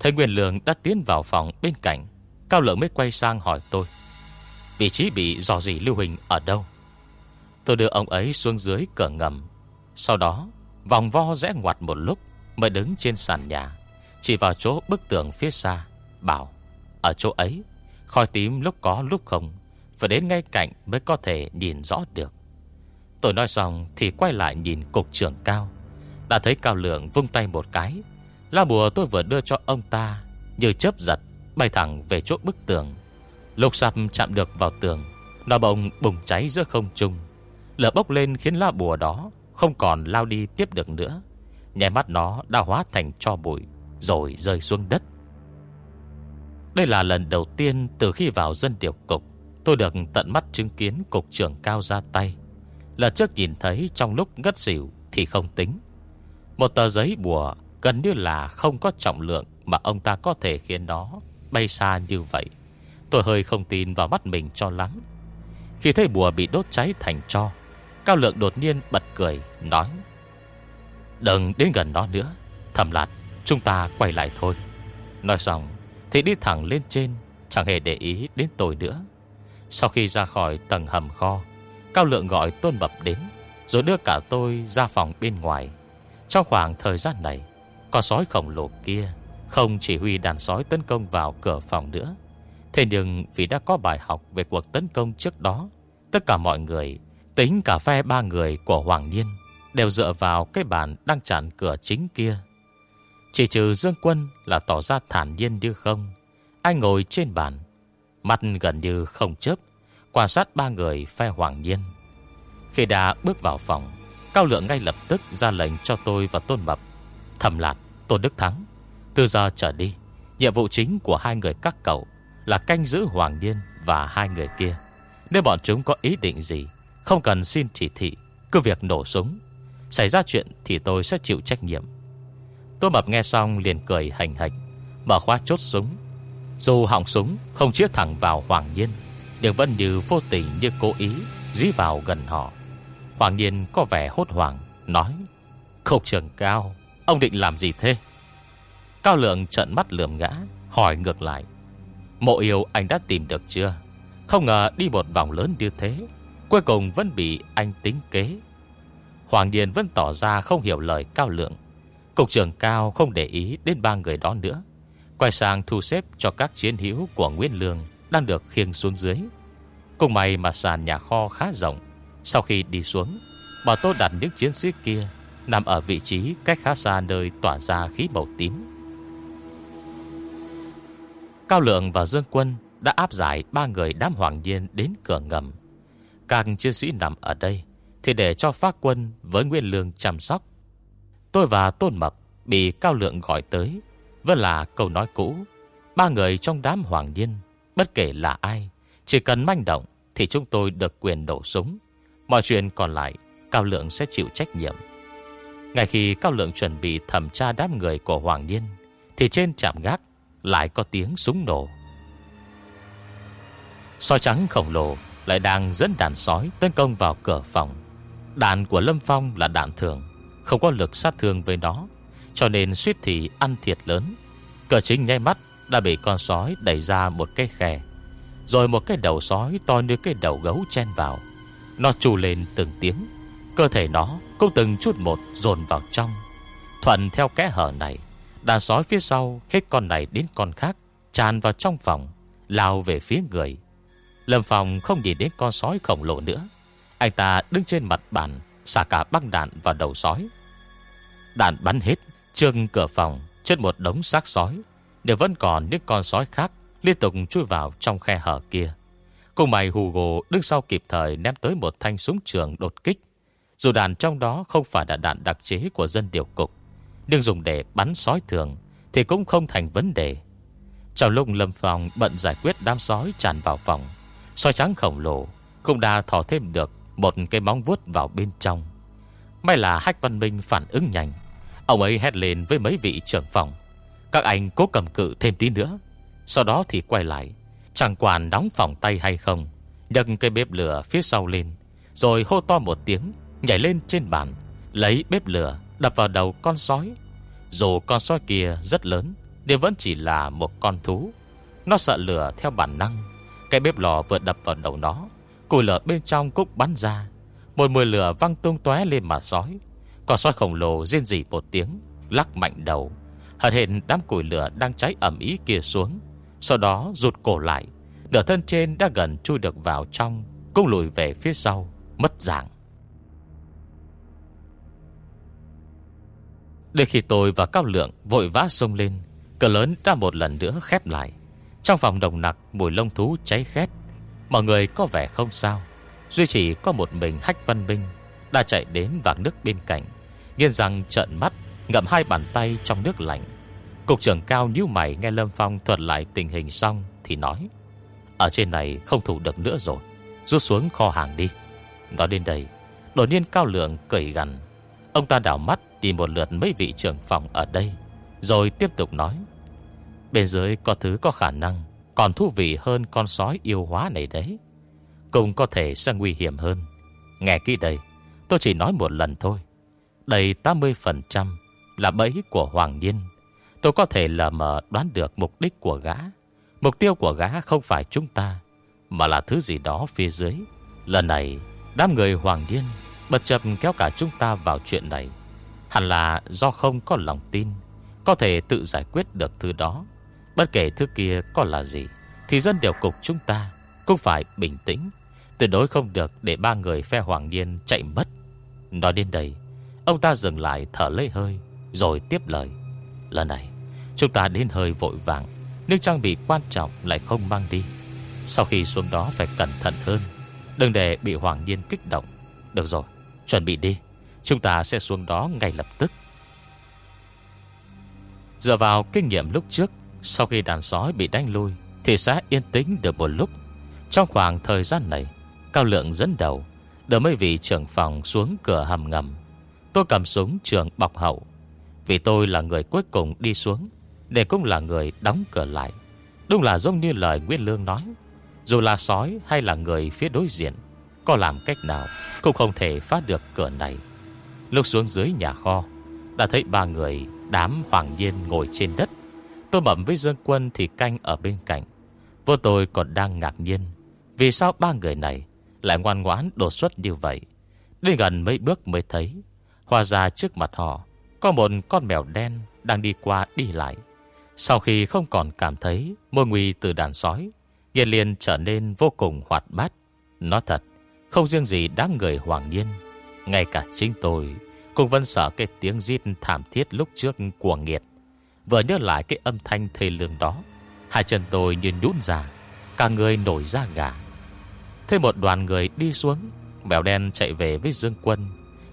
Thấy Nguyên Lương đã tiến vào phòng bên cạnh, Cao Lượng mới quay sang hỏi tôi. Vị trí bị dò dỉ lưu hình ở đâu? Tôi đưa ông ấy xuống dưới cửa ngầm. Sau đó, Vòng vo rẽ ngoặt một lúc Mới đứng trên sàn nhà. Chỉ vào chỗ bức tường phía xa, Bảo, Ở chỗ ấy, Khói tím lúc có lúc không, Phải đến ngay cạnh mới có thể nhìn rõ được. Tôi nói xong thì quay lại nhìn cục trưởng cao. Đã thấy Cao Lượng vung tay một cái. Lá bùa tôi vừa đưa cho ông ta Như chớp giật, Bay thẳng về chỗ bức tường. Lục sạp chạm được vào tường, Nó bỗng bùng cháy giữa không trung. Lửa bốc lên khiến lá bùa đó Không còn lao đi tiếp được nữa. Nhé mắt nó đã hóa thành cho bụi, Rồi rơi xuống đất. Đây là lần đầu tiên Từ khi vào dân điều cục, Tôi được tận mắt chứng kiến cục trưởng cao ra tay. Là trước nhìn thấy trong lúc ngất xỉu Thì không tính. Một tờ giấy bùa gần như là không có trọng lượng Mà ông ta có thể khiến nó bay xa như vậy. Tôi hơi không tin vào mắt mình cho lắm. Khi thấy bùa bị đốt cháy thành cho Cao lượng đột nhiên bật cười, Nói Đừng đến gần nó nữa. Thầm lạt, chúng ta quay lại thôi. Nói xong, thì đi thẳng lên trên, Chẳng hề để ý đến tôi nữa. Sau khi ra khỏi tầng hầm kho, Cao lượng gọi tôn mập đến, Rồi đưa cả tôi ra phòng bên ngoài. Trong khoảng thời gian này Con sói khổng lồ kia Không chỉ huy đàn sói tấn công vào cửa phòng nữa. Thế nhưng vì đã có bài học Về cuộc tấn công trước đó, Tất cả mọi người, Tính cả phe ba người của Hoàng Niên Đều dựa vào cái bàn đang chặn cửa chính kia. Chỉ trừ Dương Quân là tỏ ra thản nhiên như không Anh ngồi trên bàn, Mặt gần như không chớp, Quan sát ba người phe Hoàng Nhiên. Khi đã bước vào phòng, Cao Lượng ngay lập tức ra lệnh cho tôi và Tôn Mập Thầm lạt, Tôn Đức Thắng, Từ giờ trở đi, Nhiệm vụ chính của hai người các cậu Là canh giữ Hoàng Nhiên và hai người kia. Nếu bọn chúng có ý định gì, Không cần xin chỉ thị, Cứ việc nổ súng. Xảy ra chuyện thì tôi sẽ chịu trách nhiệm. Tôi Mập nghe xong liền cười hành hạch, Mở khóa chốt súng. Dù hỏng súng, không chĩa thẳng vào Hoàng Nhiên, nhưng vẫn như vô tình như cố ý Dí vào gần họ. Hoàng Nhiên có vẻ hốt hoảng, Nói Cục trưởng cao, Ông định làm gì thế? Cao lượng trận mắt lườm ngã, Hỏi ngược lại, Mộ yêu anh đã tìm được chưa? Không ngờ đi một vòng lớn như thế, Cuối cùng vẫn bị anh tính kế. Hoàng Điền vẫn tỏ ra không hiểu lời cao lượng Cục trưởng cao không để ý đến ba người đó nữa Quay sang thu xếp cho các chiến hữu của Nguyễn Lương đang được khiêng xuống dưới. Cùng may mà sàn nhà kho khá rộng. Sau khi đi xuống, bà tô đặt những chiến sĩ kia nằm ở vị trí cách khá xa nơi tỏa ra khí màu tím. Cao Lượng và Dương Quân đã áp giải ba người đám hoàng nhiên đến cửa ngầm. Các chiến sĩ nằm ở đây thì để cho phát quân với Nguyên Lương chăm sóc. Tôi và Tôn Mập bị Cao Lượng gọi tới, vẫn là câu nói cũ. Ba người trong đám hoàng nhiên Bất kể là ai Chỉ cần manh động Thì chúng tôi được quyền nổ súng Mọi chuyện còn lại Cao Lượng sẽ chịu trách nhiệm Ngay khi Cao Lượng chuẩn bị thẩm tra đám người của Hoàng Nhiên Thì trên trạm gác Lại có tiếng súng nổ Sói trắng khổng lồ Lại đang dẫn đàn sói tấn công vào cửa phòng Đạn của Lâm Phong là đạn thường, Không có lực sát thương với nó, Cho nên suýt thì ăn thiệt lớn. Cờ chính nháy mắt đã bị con sói đẩy ra một cái khe, Rồi một cái đầu sói to như cái đầu gấu chen vào. Nó trù lên từng tiếng, Cơ thể nó cũng từng chút một dồn vào trong. Thuận theo kẽ hở này, Đàn sói phía sau hết con này đến con khác, Tràn vào trong phòng, Lao về phía người. Lâm Phong không nhìn đến con sói khổng lồ nữa anh ta đứng trên mặt bàn, Xả cả băng đạn vào đầu sói. Đạn bắn hết, Trương cửa phòng trên một đống xác sói. Đều vẫn còn những con sói khác, Liên tục chui vào trong khe hở kia. Cùng mày Hugo đứng sau kịp thời Ném tới một thanh súng trường đột kích. Dù đạn trong đó không phải là đạn đặc chế Của dân điều cục, Nhưng dùng để bắn sói thường Thì cũng không thành vấn đề. Trong lúc Lâm phòng bận giải quyết đám sói tràn vào phòng, Sói trắng khổng lồ Cũng đã thỏ thêm được một cái móng vuốt vào bên trong. May là Hách Văn Minh phản ứng nhanh. Ông ấy hét lên với mấy vị trưởng phòng. Các anh cố cầm cự thêm tí nữa. Sau đó thì quay lại. Chẳng quản đóng phòng tay hay không, Nhấc cây bếp lửa phía sau lên, Rồi hô to một tiếng, Nhảy lên trên bàn, Lấy bếp lửa, đập vào đầu con sói. Dù con sói kia rất lớn, Nhưng vẫn chỉ là một con thú. Nó sợ lửa theo bản năng. Cái bếp lò vừa đập vào đầu nó Cùi lửa bên trong cũng bắn ra. Một mùi lửa văng tung tóe lên mà sói. Còn sói khổng lồ riêng rỉ một tiếng, Lắc mạnh đầu. Hật hiện đám củi lửa đang cháy ẩm ý kia xuống. Sau đó rụt cổ lại, Nửa thân trên đã gần chui được vào trong, Cũng lùi về phía sau, Mất dạng. Để khi tôi và Cao Lượng vội vã xông lên, Cửa lớn đã một lần nữa khép lại. Trong phòng đồng nặc, mùi lông thú cháy khét. Mọi người có vẻ không sao. Duy chỉ có một mình Hách Văn Minh Đã chạy đến vạc nước bên cạnh Nghiên rằng trợn mắt, Ngậm hai bàn tay trong nước lạnh. Cục trưởng cao như mày nghe Lâm Phong thuật lại tình hình xong Thì nói, Ở trên này không thủ được nữa rồi, Rút xuống kho hàng đi. Nói đến đây, Đột nhiên cao lượng cởi gần Ông ta đảo mắt đi một lượt mấy vị trưởng phòng ở đây, Rồi tiếp tục nói, Bên dưới có thứ có khả năng còn thú vị hơn con sói yêu hóa này đấy. Cũng có thể sẽ nguy hiểm hơn. Nghe kỹ đây, Tôi chỉ nói một lần thôi. Đầy 80% là bẫy của Hoàng Nhiên. Tôi có thể lờ mờ đoán được mục đích của gã. Mục tiêu của gã không phải chúng ta, Mà là thứ gì đó phía dưới. Lần này, Đám người Hoàng Điên Bật chập kéo cả chúng ta vào chuyện này. Hẳn là do không có lòng tin, Có thể tự giải quyết được thứ đó. Bất kể thứ kia có là gì Thì dân điều cục chúng ta Cũng phải bình tĩnh. Tuyệt đối không được để ba người phe Hoàng niên chạy mất. Nói đến đây Ông ta dừng lại thở lấy hơi Rồi tiếp lời. Lần này chúng ta đến hơi vội vàng nước trang bị quan trọng lại không mang đi. Sau khi xuống đó phải cẩn thận hơn Đừng để bị Hoàng niên kích động. Được rồi, chuẩn bị đi Chúng ta sẽ xuống đó ngay lập tức. Dựa vào kinh nghiệm lúc trước sau khi đàn sói bị đánh lui Thì sẽ yên tĩnh được một lúc. Trong khoảng thời gian này, Cao lượng dẫn đầu, Đỡ mấy vị trưởng phòng xuống cửa hầm ngầm. Tôi cầm súng trường bọc hậu. Vì tôi là người cuối cùng đi xuống Để cũng là người đóng cửa lại. Đúng là giống như lời Nguyên Lương nói, Dù là sói hay là người phía đối diện, Có làm cách nào Cũng không thể phá được cửa này. Lúc xuống dưới nhà kho, Đã thấy ba người đám hoàng nhiên ngồi trên đất. Tôi bẩm với Dương Quân thì canh ở bên cạnh. Vô tôi còn đang ngạc nhiên, Vì sao ba người này Lại ngoan ngoãn đột xuất như vậy? Đến gần mấy bước mới thấy Hòa ra trước mặt họ Có một con mèo đen đang đi qua đi lại. Sau khi không còn cảm thấy Môi nguy từ đàn sói Nhiên liền trở nên vô cùng hoạt bát. Nó thật, Không riêng gì đám người hoàng nhiên, Ngay cả chính tôi Cũng vẫn sợ cái tiếng giết thảm thiết lúc trước của nghiệt. Vừa nhớ lại cái âm thanh thê lương đó. Hai chân tôi như nhún ra, Cả người nổi ra gà. Thêm một đoàn người đi xuống Mèo đen chạy về với Dương Quân,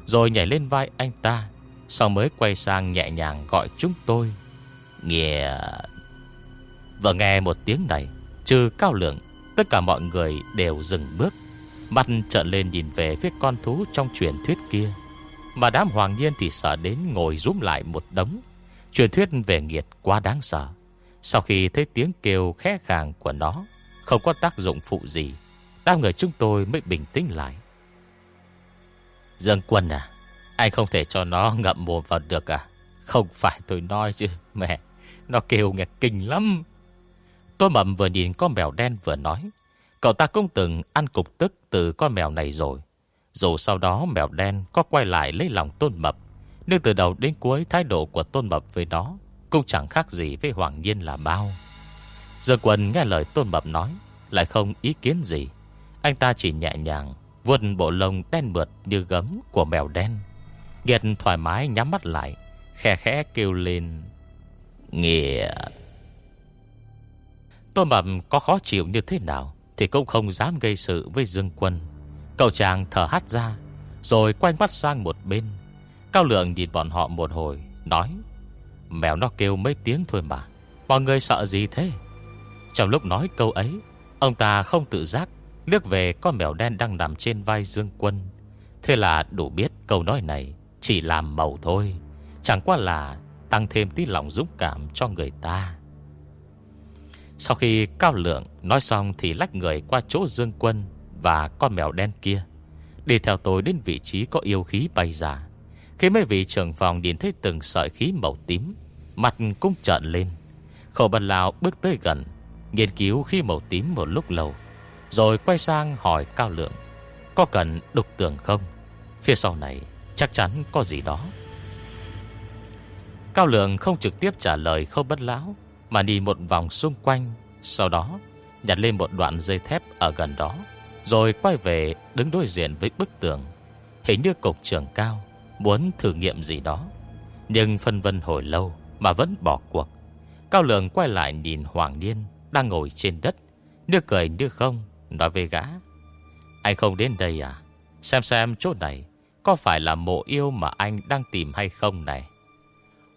Rồi nhảy lên vai anh ta, Sau mới quay sang nhẹ nhàng gọi chúng tôi. Nghĩa Vừa nghe một tiếng này, Trừ cao lượng, Tất cả mọi người đều dừng bước Mặt trợn lên nhìn về phía con thú trong truyền thuyết kia. Mà đám hoàng nhiên thì sợ đến ngồi rúm lại một đống Truyền thuyết về nghiệt quá đáng sợ. Sau khi thấy tiếng kêu khẽ khàng của nó, Không có tác dụng phụ gì, Đám người chúng tôi mới bình tĩnh lại. Dương Quân à Anh không thể cho nó ngậm mồm vào được à? Không phải tôi nói chứ, Mẹ, Nó kêu nghe kinh lắm. Tôi mầm vừa nhìn con mèo đen vừa nói, Cậu ta cũng từng ăn cục tức Từ con mèo này rồi. Dù sau đó mèo đen có quay lại lấy lòng tôn mập nhưng từ đầu đến cuối, Thái độ của tôn mập với nó Cũng chẳng khác gì với Hoàng Nhiên là bao. Giờ Quân nghe lời tôn mập nói, Lại không ý kiến gì. Anh ta chỉ nhẹ nhàng Vuốt bộ lông đen mượt như gấm của mèo đen. Nghiệt thoải mái nhắm mắt lại, Khe khẽ kêu lên, nghiệt. tôn mập có khó chịu như thế nào Thì cũng không dám gây sự với Dương Quân. Cậu chàng thở hắt ra, Rồi quay mắt sang một bên. Cao Lượng nhìn bọn họ một hồi, Nói, Mèo nó kêu mấy tiếng thôi mà, Mọi người sợ gì thế? Trong lúc nói câu ấy, Ông ta không tự giác Liếc về con mèo đen đang nằm trên vai Dương Quân. Thế là đủ biết câu nói này Chỉ làm màu thôi, Chẳng qua là tăng thêm tí lòng dũng cảm cho người ta. Sau khi Cao Lượng nói xong Thì lách người qua chỗ Dương Quân Và con mèo đen kia. Đi theo tôi đến vị trí có yêu khí bay ra. Khi mấy vị trưởng phòng nhìn thấy từng sợi khí màu tím, Mặt cũng trợn lên. Khổ bần lão bước tới gần, Nghiên cứu khí màu tím một lúc lâu, Rồi quay sang hỏi Cao Lượng, Có cần đục tường không? Phía sau này chắc chắn có gì đó. Cao Lượng không trực tiếp trả lời khâu bất lão, Mà đi một vòng xung quanh, Sau đó nhặt lên một đoạn dây thép ở gần đó, Rồi quay về đứng đối diện với bức tường, Hình như cục trưởng cao. Muốn thử nghiệm gì đó. Nhưng phân vân hồi lâu Mà vẫn bỏ cuộc. Cao Lượng quay lại nhìn Hoàng Niên Đang ngồi trên đất, Nước cười nước không, Nói về gã. Anh không đến đây à? Xem xem chỗ này, Có phải là mộ yêu mà anh đang tìm hay không này?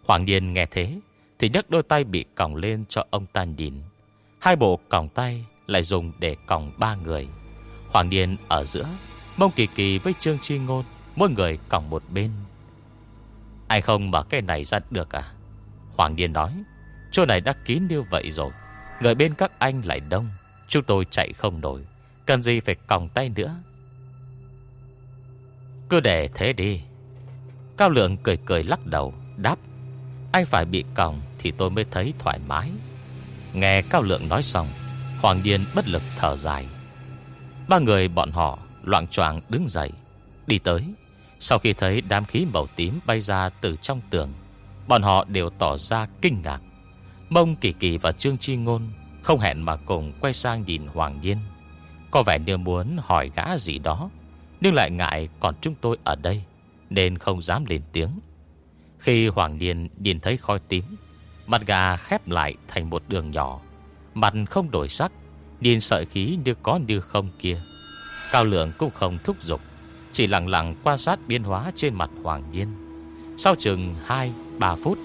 Hoàng Niên nghe thế, Thì nhấc đôi tay bị còng lên cho ông ta nhìn. Hai bộ còng tay Lại dùng để còng ba người. Hoàng Niên ở giữa, Mông Kỳ Kỳ với Trương Chi Ngôn. Mỗi người còng một bên. Anh không mở cái này ra được à? Hoàng Điên nói, Chỗ này đã kín như vậy rồi, Người bên các anh lại đông, Chúng tôi chạy không nổi, Cần gì phải còng tay nữa. Cứ để thế đi. Cao Lượng cười cười lắc đầu, Đáp, Anh phải bị còng thì tôi mới thấy thoải mái. Nghe Cao Lượng nói xong, Hoàng Điên bất lực thở dài. Ba người bọn họ loạn choạng đứng dậy, Đi tới. Sau khi thấy đám khí màu tím bay ra từ trong tường, Bọn họ đều tỏ ra kinh ngạc. Mông Kỳ Kỳ và Trương Chi Ngôn Không hẹn mà cùng quay sang nhìn Hoàng Nhiên. Có vẻ như muốn hỏi gã gì đó, Nhưng lại ngại còn chúng tôi ở đây, Nên không dám lên tiếng. Khi Hoàng Nhiên nhìn thấy khói tím, Mặt gà khép lại thành một đường nhỏ, Mặt không đổi sắc, Nhìn sợi khí như có như không kia. Cao lượng cũng không thúc giục chỉ lặng lặng quan sát biến hóa trên mặt Hoàng Nhiên. Sau chừng 2-3 phút,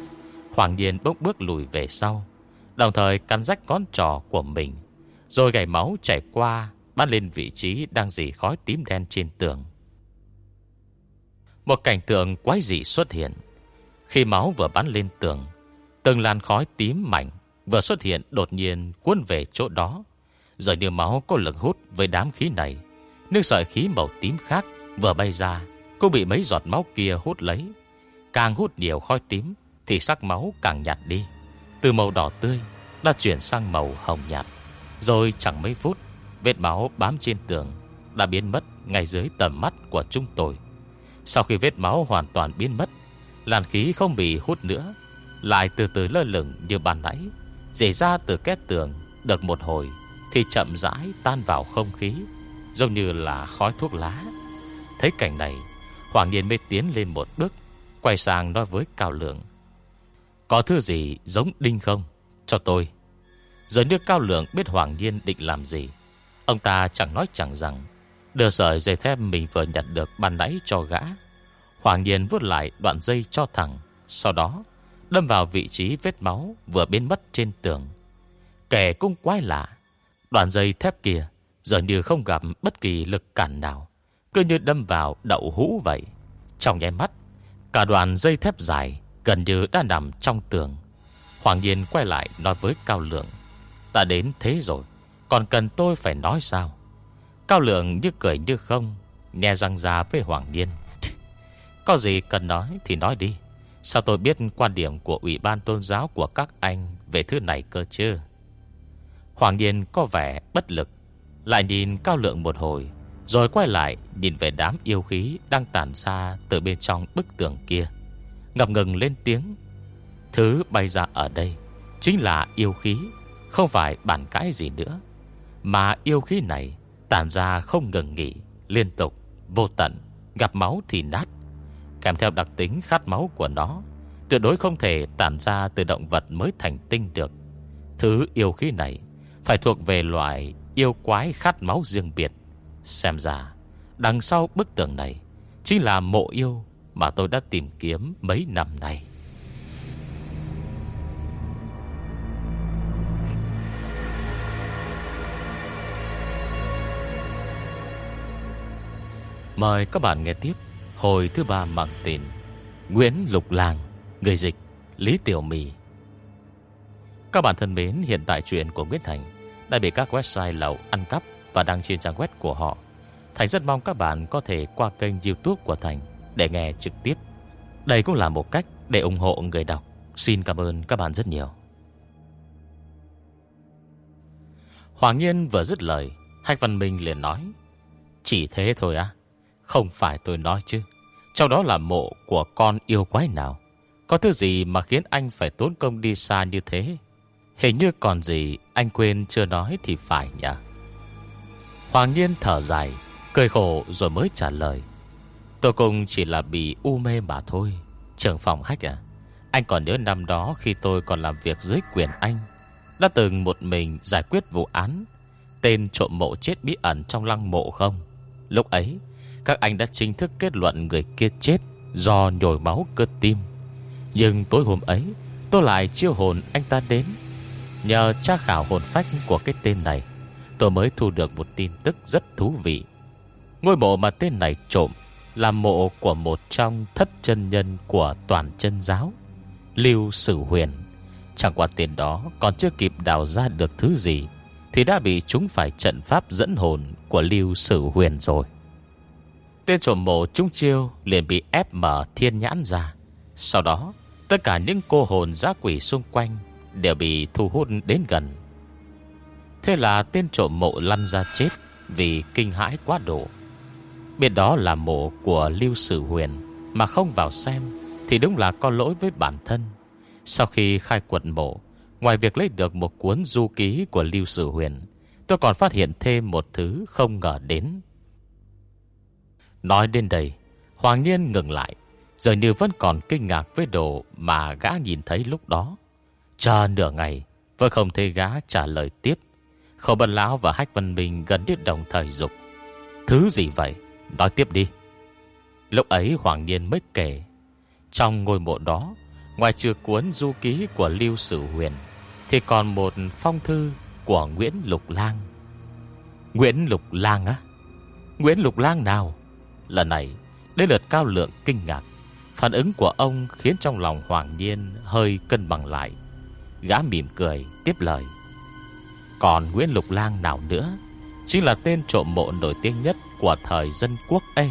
Hoàng Nhiên bốc bước lùi về sau, Đồng thời cắn rách con trò của mình, Rồi gảy máu chảy qua, Bắn lên vị trí đang dì khói tím đen trên tường. Một cảnh tượng quái dị xuất hiện. Khi máu vừa bắn lên tường, Từng làn khói tím mạnh Vừa xuất hiện đột nhiên cuốn về chỗ đó. Rồi như máu có lực hút với đám khí này Nước sợi khí màu tím khác vừa bay ra, Cô bị mấy giọt máu kia hút lấy. Càng hút nhiều khói tím, Thì sắc máu càng nhạt đi. Từ màu đỏ tươi Đã chuyển sang màu hồng nhạt. Rồi chẳng mấy phút, Vết máu bám trên tường Đã biến mất ngay dưới tầm mắt của chúng tôi. Sau khi vết máu hoàn toàn biến mất, Làn khí không bị hút nữa, Lại từ từ lơ lửng như bàn nãy. Dễ ra từ két tường, Được một hồi, Thì chậm rãi tan vào không khí, Giống như là khói thuốc lá. Thấy cảnh này Hoàng Niên mới tiến lên một bước, Quay sang nói với Cao Lượng. Có thứ gì giống đinh không? Cho tôi. Giờ như Cao Lượng biết Hoàng Niên định làm gì, Ông ta chẳng nói chẳng rằng, Đưa sợi dây thép mình vừa nhặt được ban nãy cho gã. Hoàng Niên vút lại đoạn dây cho thẳng, Sau đó Đâm vào vị trí vết máu Vừa biến mất trên tường. Kẻ cũng quái lạ, Đoạn dây thép kia Giờ như không gặp bất kỳ lực cản nào. Cứ như đâm vào đậu hũ vậy. Trong nháy mắt, Cả đoàn dây thép dài Gần như đã nằm trong tường. Hoàng Nhiên quay lại nói với Cao Lượng, Đã đến thế rồi, Còn cần tôi phải nói sao? Cao Lượng như cười như không Nghe răng ra với Hoàng Nhiên. Có gì cần nói thì nói đi. Sao tôi biết quan điểm của Ủy ban tôn giáo của các anh Về thứ này cơ chứ? Hoàng Nhiên có vẻ bất lực, Lại nhìn Cao Lượng một hồi rồi quay lại nhìn về đám yêu khí Đang tản ra từ bên trong bức tường kia. Ngập ngừng lên tiếng Thứ bay ra ở đây Chính là yêu khí Không phải bản cãi gì nữa. Mà yêu khí này Tản ra không ngừng nghỉ Liên tục, vô tận Gặp máu thì nát. Kèm theo đặc tính khát máu của nó Tuyệt đối không thể tản ra từ động vật mới thành tinh được. Thứ yêu khí này Phải thuộc về loại yêu quái khát máu riêng biệt. Xem ra, Đằng sau bức tường này Chính là mộ yêu Mà tôi đã tìm kiếm mấy năm nay. Mời các bạn nghe tiếp Hồi thứ ba mang tên Nguyễn Lục Làng, Người dịch, Lý Tiểu Mì. Các bạn thân mến, Hiện tại chuyện của Nguyễn Thành Đã bị các website lậu ăn cắp và đăng trên trang web của họ. Thành rất mong các bạn có thể qua kênh youtube của Thành Để nghe trực tiếp. Đây cũng là một cách để ủng hộ người đọc. Xin cảm ơn các bạn rất nhiều. Hoàng Nhiên vừa dứt lời Hạch Văn Minh liền nói, Chỉ thế thôi á, Không phải tôi nói chứ. Trong đó là mộ của con yêu quái nào? Có thứ gì mà khiến anh phải tốn công đi xa như thế? Hình như còn gì anh quên chưa nói thì phải nhỉ? Hoàng Nhiên thở dài, Cười khổ rồi mới trả lời. Tôi cũng chỉ là bị u mê mà thôi. Trưởng phòng hách à Anh còn nhớ năm đó khi tôi còn làm việc dưới quyền anh, Đã từng một mình giải quyết vụ án. Tên trộm mộ chết bí ẩn trong lăng mộ không? Lúc ấy, Các anh đã chính thức kết luận người kia chết Do nhồi máu cơ tim. Nhưng tối hôm ấy, Tôi lại chiêu hồn anh ta đến. Nhờ tra khảo hồn phách của cái tên này Tôi mới thu được một tin tức rất thú vị. Ngôi mộ mà tên này trộm Là mộ của một trong thất chân nhân Của toàn chân giáo, Lưu Sử Huyền. Chẳng qua tiền đó còn chưa kịp đào ra được thứ gì, Thì đã bị chúng phải trận pháp dẫn hồn Của Lưu Sử Huyền rồi. Tên trộm mộ chúng chiêu liền bị ép mở thiên nhãn ra. Sau đó, Tất cả những cô hồn giá quỷ xung quanh Đều bị thu hút đến gần. Thế là tên trộm mộ lăn ra chết Vì kinh hãi quá độ. Biết đó là mộ của Lưu Sử Huyền Mà không vào xem Thì đúng là có lỗi với bản thân. Sau khi khai quật mộ, Ngoài việc lấy được một cuốn du ký của Lưu Sử Huyền, Tôi còn phát hiện thêm một thứ không ngờ đến. Nói đến đây, Hoàng Niên ngừng lại Giờ như vẫn còn kinh ngạc với đồ Mà gã nhìn thấy lúc đó. Chờ nửa ngày, Vẫn không thấy gã trả lời tiếp. Khẩu bần lão và Hách Văn Minh gần như đồng thời dục. Thứ gì vậy? Nói tiếp đi. Lúc ấy Hoàng Niên mới kể. Trong ngôi mộ đó, Ngoài trừ cuốn du ký của Lưu Sử Huyền, Thì còn một phong thư Của Nguyễn Lục Lang. Nguyễn Lục Lang á? Nguyễn Lục Lang nào? Lần này, Đến lượt cao lượng kinh ngạc. Phản ứng của ông khiến trong lòng Hoàng Niên Hơi cân bằng lại. Gã mỉm cười, tiếp lời. Còn Nguyễn Lục Lang nào nữa? Chính là tên trộm mộ nổi tiếng nhất Của thời dân quốc ấy.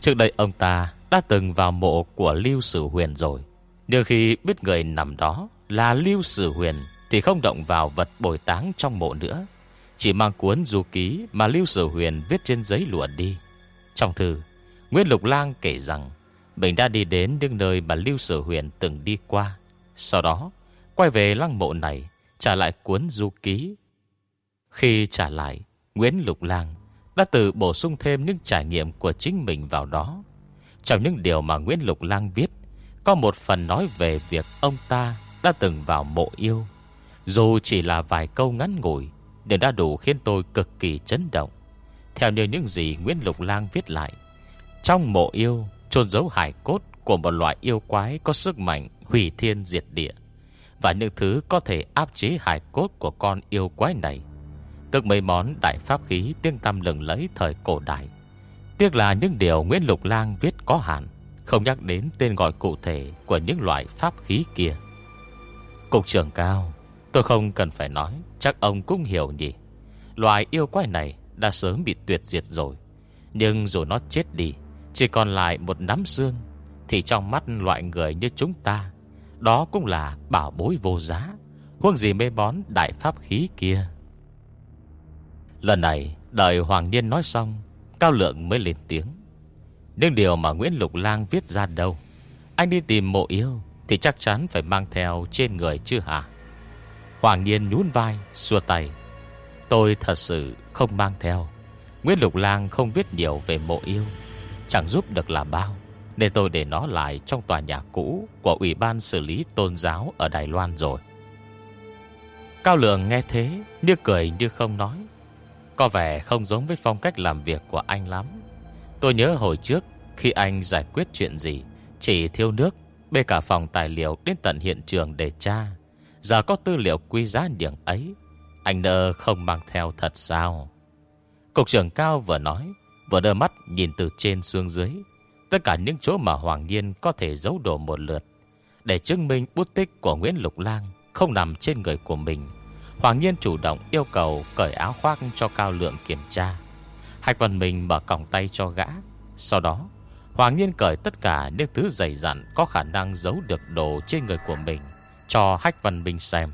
Trước đây ông ta Đã từng vào mộ của Lưu Sử Huyền rồi. Nhưng khi biết người nằm đó Là Lưu Sử Huyền Thì không động vào vật bồi táng trong mộ nữa. Chỉ mang cuốn du ký Mà Lưu Sử Huyền viết trên giấy lụa đi. Trong thư, Nguyễn Lục Lang kể rằng Mình đã đi đến những nơi mà Lưu Sử Huyền từng đi qua. Sau đó, Quay về lăng mộ này Trả lại cuốn du ký Khi trả lại Nguyễn Lục Lang đã tự bổ sung thêm những trải nghiệm của chính mình vào đó. Trong những điều mà Nguyễn Lục Lang viết, có một phần nói về việc ông ta đã từng vào mộ yêu. Dù chỉ là vài câu ngắn ngủi, đều đã đủ khiến tôi cực kỳ chấn động. Theo như những gì Nguyễn Lục Lang viết lại, trong mộ yêu chôn giấu hải cốt của một loại yêu quái có sức mạnh hủy thiên diệt địa và những thứ có thể áp chế hải cốt của con yêu quái này. Tức mấy món đại pháp khí tiếng tăm lừng lấy thời cổ đại. Tiếc là những điều Nguyễn Lục Lang viết có hạn, Không nhắc đến tên gọi cụ thể Của những loại pháp khí kia. Cục trưởng cao, Tôi không cần phải nói, Chắc ông cũng hiểu nhỉ. Loài yêu quái này đã sớm bị tuyệt diệt rồi. Nhưng dù nó chết đi, Chỉ còn lại một nắm xương, Thì trong mắt loại người như chúng ta đó cũng là bảo bối vô giá. Huông gì mê bón đại pháp khí kia. Lần này, đợi Hoàng Niên nói xong, Cao Lượng mới lên tiếng. Nhưng điều mà Nguyễn Lục Lang viết ra đâu? Anh đi tìm mộ yêu Thì chắc chắn phải mang theo trên người chứ hả? Hoàng Niên nhún vai, Xua tay. Tôi thật sự không mang theo. Nguyễn Lục Lang không viết nhiều về mộ yêu. Chẳng giúp được là bao. Nên tôi để nó lại trong tòa nhà cũ Của Ủy ban xử lý tôn giáo ở Đài Loan rồi. Cao Lượng nghe thế, Như cười như không nói. Có vẻ không giống với phong cách làm việc của anh lắm. Tôi nhớ hồi trước Khi anh giải quyết chuyện gì, Chỉ thiếu nước, Bê cả phòng tài liệu đến tận hiện trường để tra. Giờ có tư liệu quý giá điểm ấy, Anh nơ không mang theo thật sao? Cục trưởng cao vừa nói, Vừa đơ mắt nhìn từ trên xuống dưới. Tất cả những chỗ mà Hoàng Nhiên Có thể giấu đồ một lượt, Để chứng minh bút tích của Nguyễn Lục Lang Không nằm trên người của mình, Hoàng Nhiên chủ động yêu cầu Cởi áo khoác cho Cao Lượng kiểm tra. Hạch Văn Minh mở còng tay cho gã. Sau đó, Hoàng Nhiên cởi tất cả những thứ dày dặn Có khả năng giấu được đồ trên người của mình Cho Hách Văn Minh xem.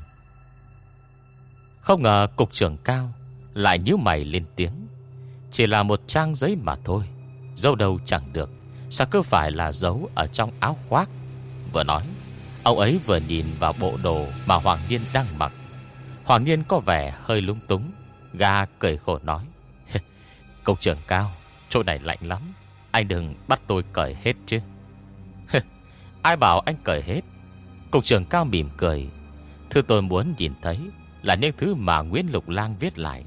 Không ngờ cục trưởng cao Lại nhíu mày lên tiếng. Chỉ là một trang giấy mà thôi, Dâu đâu chẳng được. Sao cứ phải là giấu ở trong áo khoác? Vừa nói, Ông ấy vừa nhìn vào bộ đồ Mà Hoàng niên đang mặc. Hoàng niên có vẻ hơi lung túng, Gà cười khổ nói công trưởng cao, Chỗ này lạnh lắm, Anh đừng bắt tôi cởi hết chứ. Ai bảo anh cởi hết? Cục trưởng cao mỉm cười, Thứ tôi muốn nhìn thấy Là những thứ mà Nguyễn Lục Lang viết lại.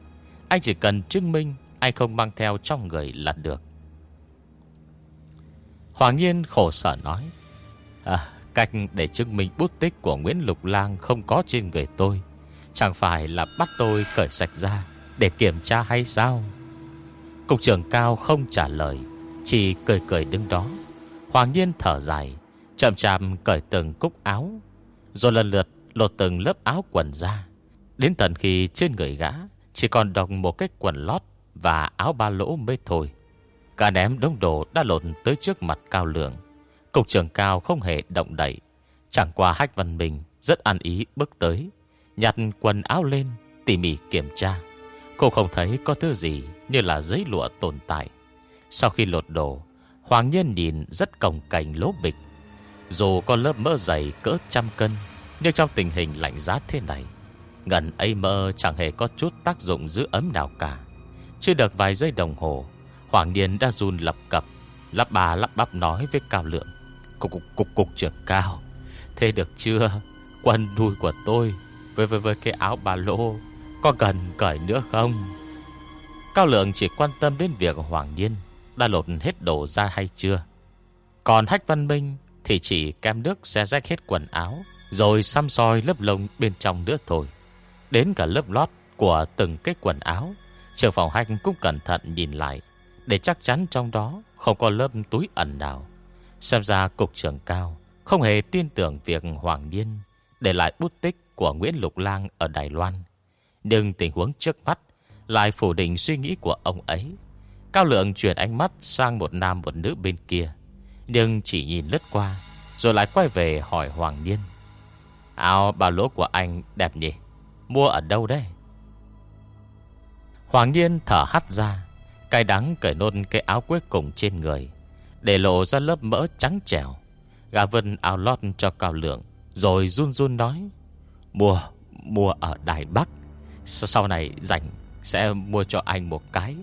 Anh chỉ cần chứng minh Anh không mang theo trong người là được. Hoàng Nhiên khổ sở nói à, Cách để chứng minh bút tích của Nguyễn Lục Lang Không có trên người tôi Chẳng phải là bắt tôi cởi sạch ra Để kiểm tra hay sao? Cục trưởng cao không trả lời Chỉ cười cười đứng đó. Hoàng Nhiên thở dài Chậm chạm cởi từng cúc áo Rồi lần lượt lột từng lớp áo quần ra. Đến tận khi trên người gã Chỉ còn đọc một cái quần lót Và áo ba lỗ mới thôi. Cả ném đống đồ đã lột tới trước mặt cao lượng. Cục trưởng cao không hề động đậy. Chẳng qua hách văn bình Rất ăn ý bước tới, Nhặt quần áo lên, Tỉ mỉ kiểm tra. Cô không thấy có thứ gì như là giấy lụa tồn tại. Sau khi lột đồ, Hoàng Nhân nhìn rất cồng cành lố bịch. Dù có lớp mỡ dày cỡ trăm cân, Nhưng trong tình hình lạnh giá thế này, Ngần ấy mơ chẳng hề có chút tác dụng giữ ấm nào cả. Chưa được vài giây đồng hồ Hoàng Niên đã run lập cập. Lắp bà lắp bắp nói với Cao Lượng. Cục cục cục cục trưởng Cao, Thế được chưa? Quần đùi của tôi Với với với cái áo bà lô Có cần cởi nữa không? Cao Lượng chỉ quan tâm đến việc Hoàng Niên Đã lột hết đồ ra hay chưa. Còn Hách Văn Minh Thì chỉ kem nước xe rách hết quần áo, Rồi xăm soi lớp lông bên trong nữa thôi. Đến cả lớp lót Của từng cái quần áo Trường phòng Hách cũng cẩn thận nhìn lại để chắc chắn trong đó Không có lớp túi ẩn nào Xem ra cục trưởng cao Không hề tin tưởng việc Hoàng Niên Để lại bút tích của Nguyễn Lục Lang Ở Đài Loan. Nhưng tình huống trước mắt Lại phủ định suy nghĩ của ông ấy. Cao lượng chuyển ánh mắt Sang một nam một nữ bên kia, Nhưng chỉ nhìn lướt qua Rồi lại quay về hỏi Hoàng Niên. Áo bà lỗ của anh đẹp nhỉ? Mua ở đâu đây? Hoàng Niên thở hắt ra cái đắng cởi nôn cái áo cuối cùng trên người Để lộ ra lớp mỡ trắng trẻo. Gà vân áo lót cho cao lượng Rồi run run nói Mua, mua ở Đài Bắc. Sau này rảnh Sẽ mua cho anh một cái.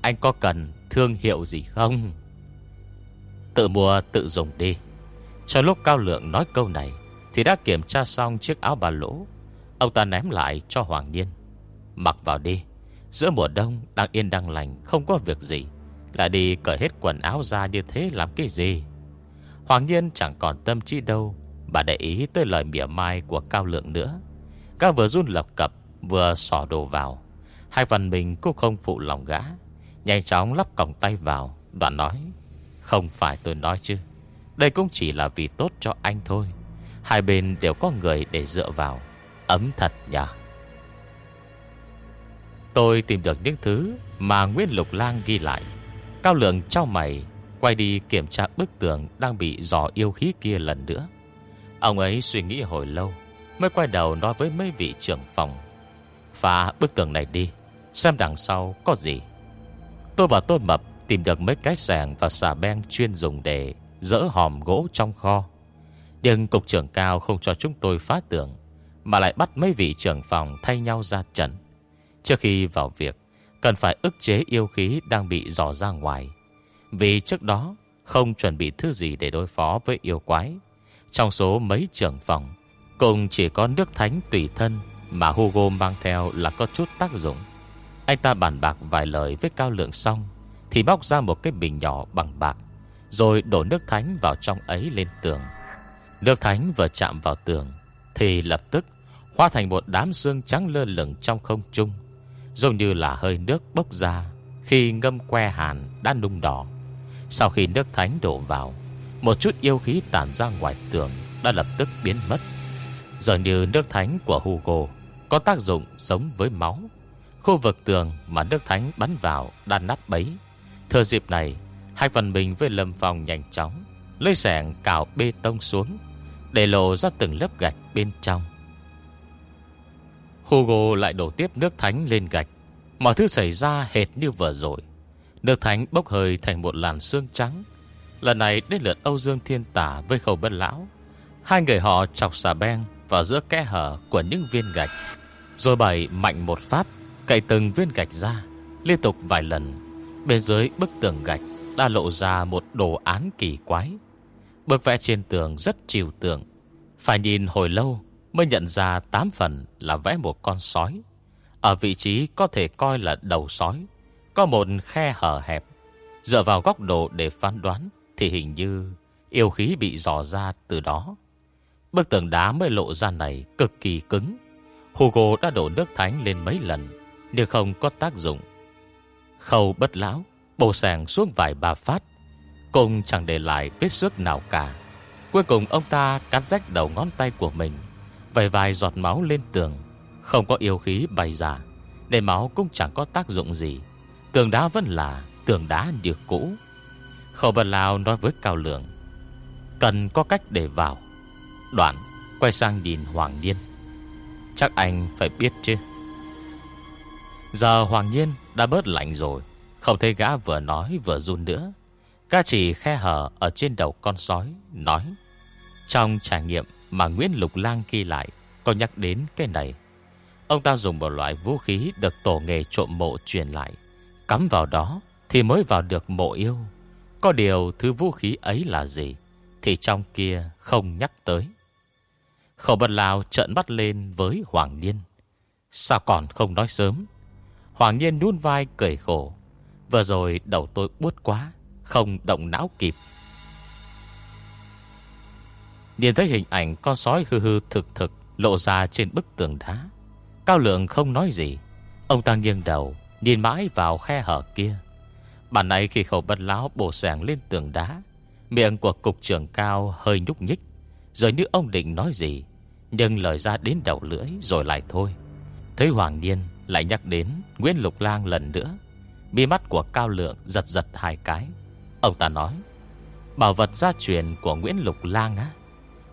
Anh có cần thương hiệu gì không? Tự mua tự dùng đi. Cho lúc cao lượng nói câu này Thì đã kiểm tra xong chiếc áo bà lỗ. Ông ta ném lại cho Hoàng Niên Mặc vào đi. Giữa mùa đông, đang yên đang lành, Không có việc gì. Lại đi cởi hết quần áo ra như thế làm cái gì? Hoàng nhiên chẳng còn tâm trí đâu, Bà để ý tới lời mỉa mai của Cao Lượng nữa. Cao vừa run lập cập, Vừa sỏ đồ vào. Hai phần mình cũng không phụ lòng gã. Nhanh chóng lắp còng tay vào, Đoạn nói, Không phải tôi nói chứ. Đây cũng chỉ là vì tốt cho anh thôi. Hai bên đều có người để dựa vào. Ấm thật nhỉ? Tôi tìm được những thứ mà Nguyễn Lục Lang ghi lại. Cao lượng trao mày, quay đi kiểm tra bức tường đang bị dò yêu khí kia lần nữa. Ông ấy suy nghĩ hồi lâu, mới quay đầu nói với mấy vị trưởng phòng. Phá bức tường này đi, xem đằng sau có gì. Tôi và tôi mập tìm được mấy cái sàng và xà beng chuyên dùng để dỡ hòm gỗ trong kho. Nhưng cục trưởng cao không cho chúng tôi phá tường, mà lại bắt mấy vị trưởng phòng thay nhau ra trận. Trước khi vào việc, Cần phải ức chế yêu khí đang bị dò ra ngoài. Vì trước đó, Không chuẩn bị thứ gì để đối phó với yêu quái. Trong số mấy trưởng phòng Cùng chỉ có nước thánh tùy thân Mà Hugo mang theo là có chút tác dụng. Anh ta bàn bạc vài lời với Cao Lượng xong, Thì bóc ra một cái bình nhỏ bằng bạc, Rồi đổ nước thánh vào trong ấy lên tường. Nước thánh vừa chạm vào tường, Thì lập tức Hóa thành một đám xương trắng lơ lửng trong không trung. Giống như là hơi nước bốc ra Khi ngâm que hàn đã nung đỏ. Sau khi nước thánh đổ vào, Một chút yêu khí tản ra ngoài tường Đã lập tức biến mất. Giờ như nước thánh của Hugo Có tác dụng giống với máu. Khu vực tường mà nước thánh bắn vào Đã nát bấy. Thờ dịp này, Hai phần mình với lâm phòng nhanh chóng Lấy sẻng cào bê tông xuống, Để lộ ra từng lớp gạch bên trong. Hugo lại đổ tiếp nước thánh lên gạch. Mọi thứ xảy ra hệt như vừa rồi. Nước thánh bốc hơi thành một làn xương trắng. Lần này đến lượt Âu Dương Thiên Tả với khẩu bất lão. Hai người họ chọc xà beng Vào giữa kẽ hở của những viên gạch. Rồi bày mạnh một phát, Cậy từng viên gạch ra, Liên tục vài lần. Bên dưới bức tường gạch Đã lộ ra một đồ án kỳ quái. Bức vẽ trên tường rất chiều tượng. Phải nhìn hồi lâu Mới nhận ra tám phần là vẽ một con sói. Ở vị trí có thể coi là đầu sói, Có một khe hở hẹp. Dựa vào góc độ để phán đoán Thì hình như Yêu khí bị dò ra từ đó. Bức tường đá mới lộ ra này Cực kỳ cứng. Hugo đã đổ nước thánh lên mấy lần, Nhưng không có tác dụng. Khâu bất lão bồ sàng xuống vài ba phát Cùng chẳng để lại vết xước nào cả. Cuối cùng ông ta cắt rách đầu ngón tay của mình Vài vài giọt máu lên tường. Không có yêu khí bay ra để máu cũng chẳng có tác dụng gì. Tường đá vẫn là tường đá như cũ. Khẩu bật Lào nói với Cao Lượng Cần có cách để vào. Đoạn quay sang nhìn Hoàng Niên Chắc anh phải biết chứ. Giờ Hoàng Nhiên đã bớt lạnh rồi, Không thấy gã vừa nói vừa run nữa. Gã chỉ khe hở ở trên đầu con sói, Nói, Trong trải nghiệm mà Nguyễn Lục Lang ghi lại, Có nhắc đến cái này. Ông ta dùng một loại vũ khí Được tổ nghề trộm mộ truyền lại. Cắm vào đó thì mới vào được mộ yêu. Có điều thứ vũ khí ấy là gì Thì trong kia không nhắc tới. Khẩu bật lào trợn mắt lên với Hoàng Niên. Sao còn không nói sớm? Hoàng Niên nuôn vai cười khổ. Vừa rồi đầu tôi buốt quá, Không động não kịp. Nhìn thấy hình ảnh con sói hư hư thực thực Lộ ra trên bức tường đá. Cao lượng không nói gì. Ông ta nghiêng đầu, Nhìn mãi vào khe hở kia. Bản này khi khẩu bất láo bổ sàng lên tường đá, Miệng của cục trưởng cao hơi nhúc nhích, Rồi như ông định nói gì, Nhưng lời ra đến đầu lưỡi rồi lại thôi. Thấy Hoàng Niên lại nhắc đến Nguyễn Lục Lang lần nữa, Mi mắt của Cao Lượng giật giật hai cái. Ông ta nói, Bảo vật gia truyền của Nguyễn Lục Lang á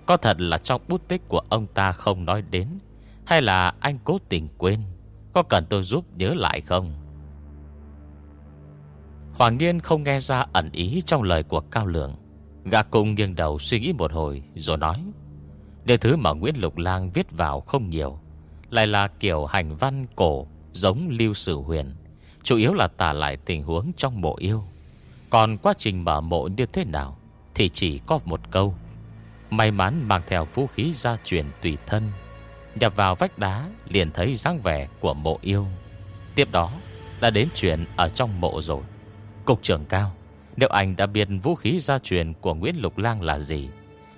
có thật là trong bút tích của ông ta không nói đến? Hay là anh cố tình quên? Có cần tôi giúp nhớ lại không? Hoàng Niên không nghe ra ẩn ý trong lời của Cao Lượng. Gã cùng nghiêng đầu suy nghĩ một hồi, Rồi nói Điều thứ mà Nguyễn Lục Lang viết vào không nhiều, Lại là kiểu hành văn cổ Giống lưu sử huyền, Chủ yếu là tả lại tình huống trong mộ yêu. Còn quá trình mở mộ như thế nào Thì chỉ có một câu May mắn mang theo vũ khí gia truyền tùy thân. Nhập vào vách đá, Liền thấy dáng vẻ của mộ yêu. Tiếp đó, đã đến chuyện Ở trong mộ rồi. Cục trưởng cao Nếu anh đã biết vũ khí gia truyền Của Nguyễn Lục Lang là gì?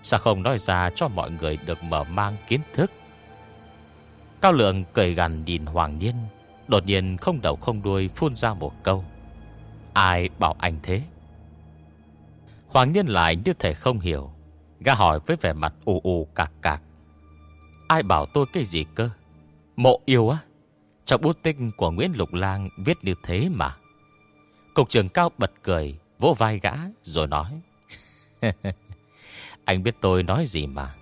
Sao không nói ra cho mọi người được mở mang kiến thức? Cao lượng cười gần nhìn Hoàng Nhiên, Đột nhiên không đầu không đuôi Phun ra một câu. Ai bảo anh thế? Hoàng Nhiên lại như thể không hiểu. Gã hỏi với vẻ mặt ù ù cạc cạc. Ai bảo tôi cái gì cơ? Mộ yêu á? Trong bút tích của Nguyễn Lục Lang Viết như thế mà. Cục trưởng cao bật cười, Vỗ vai gã, rồi nói. Anh biết tôi nói gì mà.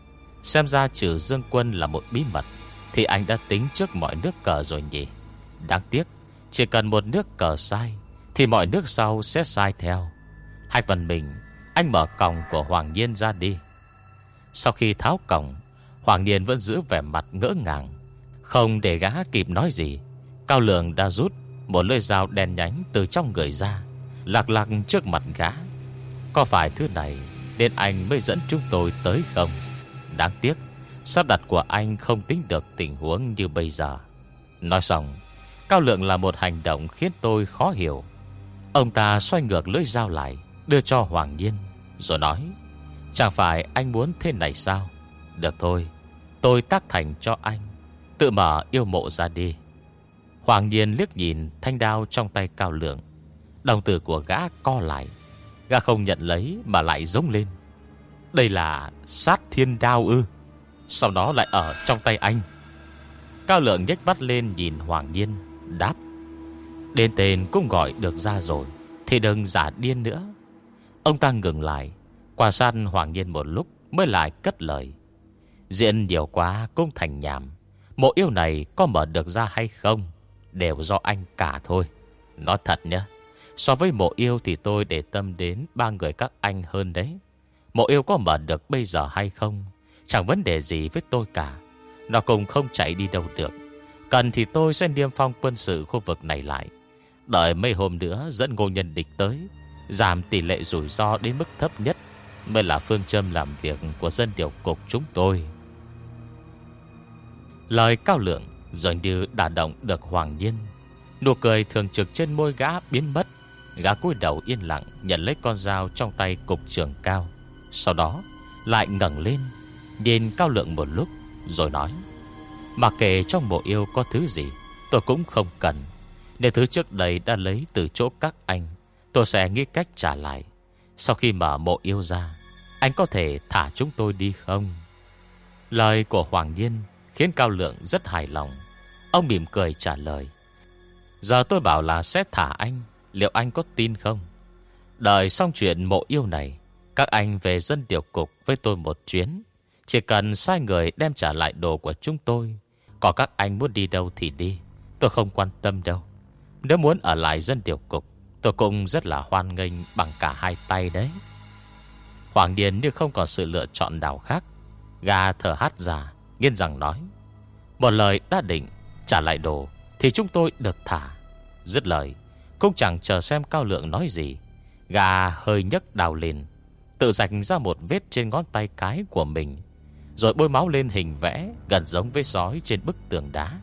Xem ra trừ Dương Quân là một bí mật, Thì anh đã tính trước mọi nước cờ rồi nhỉ? Đáng tiếc, Chỉ cần một nước cờ sai, Thì mọi nước sau sẽ sai theo. Hai phần mình, Anh mở còng của Hoàng Nhiên ra đi sau khi tháo cổng, Hoàng Niên vẫn giữ vẻ mặt ngỡ ngàng. Không để gã kịp nói gì, Cao Lượng đã rút Một lưỡi dao đen nhánh từ trong người ra Lạc lạc trước mặt gã. Có phải thứ này Nên anh mới dẫn chúng tôi tới không? Đáng tiếc, Sắp đặt của anh không tính được tình huống như bây giờ. Nói xong, Cao lượng là một hành động khiến tôi khó hiểu. Ông ta xoay ngược lưỡi dao lại, Đưa cho Hoàng Nhiên, Rồi nói Chẳng phải anh muốn thế này sao? Được thôi, Tôi tác thành cho anh, Tự mở yêu mộ ra đi. Hoàng Nhiên liếc nhìn thanh đao trong tay cao lượng. Đồng tử của gã co lại, Gã không nhận lấy mà lại giống lên. Đây là sát thiên đao ư? Sau đó lại ở trong tay anh. Cao lượng nhếch mắt lên nhìn Hoàng Nhiên, Đáp. Đến tên cũng gọi được ra rồi, Thì đừng giả điên nữa. Ông ta ngừng lại Quan sát Hoàng Nhiên một lúc Mới lại cất lời. Diện nhiều quá cũng thành nhảm. Mộ yêu này có mở được ra hay không Đều do anh cả thôi. Nói thật nhé, So với mộ yêu thì tôi để tâm đến Ba người các anh hơn đấy. Mộ yêu có mở được bây giờ hay không? Chẳng vấn đề gì với tôi cả. Nó cũng không chạy đi đâu được. Cần thì tôi sẽ niêm phong quân sự khu vực này lại. Đợi mấy hôm nữa dẫn ngô nhân địch tới, Giảm tỷ lệ rủi ro đến mức thấp nhất. Mới là phương châm làm việc của dân điều cục chúng tôi. Lời cao lượng dường như đã động được Hoàng Nhiên. Nụ cười thường trực trên môi gã biến mất. Gã cúi đầu yên lặng Nhận lấy con dao trong tay cục trưởng cao. Sau đó, lại ngẩng lên, Nhìn cao lượng một lúc, Rồi nói Mà kể trong bộ yêu có thứ gì, Tôi cũng không cần. Nếu thứ trước đây đã lấy từ chỗ các anh, Tôi sẽ nghĩ cách trả lại. Sau khi mở mộ yêu ra, Anh có thể thả chúng tôi đi không? Lời của Hoàng Nhiên Khiến Cao Lượng rất hài lòng. Ông mỉm cười trả lời, Giờ tôi bảo là sẽ thả anh, Liệu anh có tin không? Đợi xong chuyện mộ yêu này, Các anh về dân điều cục với tôi một chuyến. Chỉ cần sai người đem trả lại đồ của chúng tôi Còn các anh muốn đi đâu thì đi, Tôi không quan tâm đâu. Nếu muốn ở lại dân điều cục Tôi cũng rất là hoan nghênh bằng cả hai tay đấy. Hoàng Điền như không còn sự lựa chọn nào khác. Gà thở hát ra Nghiên rằng nói, Một lời đã định, trả lại đồ, Thì chúng tôi được thả. Dứt lời, Cũng chẳng chờ xem cao lượng nói gì. Gà hơi nhấc đào lên, Tự rạch ra một vết trên ngón tay cái của mình, Rồi bôi máu lên hình vẽ Gần giống với sói trên bức tường đá.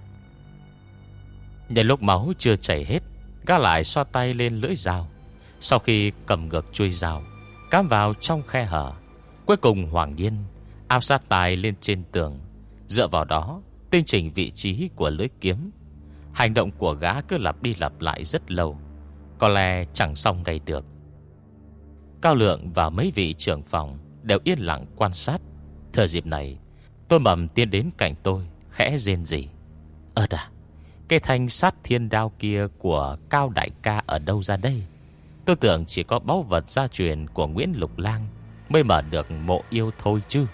Nhân lúc máu chưa chảy hết Gã lại xoa tay lên lưỡi dao. Sau khi cầm ngược chui dao Cám vào trong khe hở, Cuối cùng Hoàng Nhiên Áp sát tài lên trên tường. Dựa vào đó, Tinh chỉnh vị trí của lưỡi kiếm, Hành động của gã cứ lặp đi lặp lại rất lâu, Có lẽ chẳng xong ngay được. Cao Lượng và mấy vị trưởng phòng Đều yên lặng quan sát. Thời dịp này, Tôi mầm tiến đến cạnh tôi, Khẽ rên gì Ơ đà cái thanh sát thiên đao kia của Cao Đại ca ở đâu ra đây Tôi tưởng chỉ có báu vật gia truyền Của Nguyễn Lục Lang Mới mở được mộ yêu thôi chứ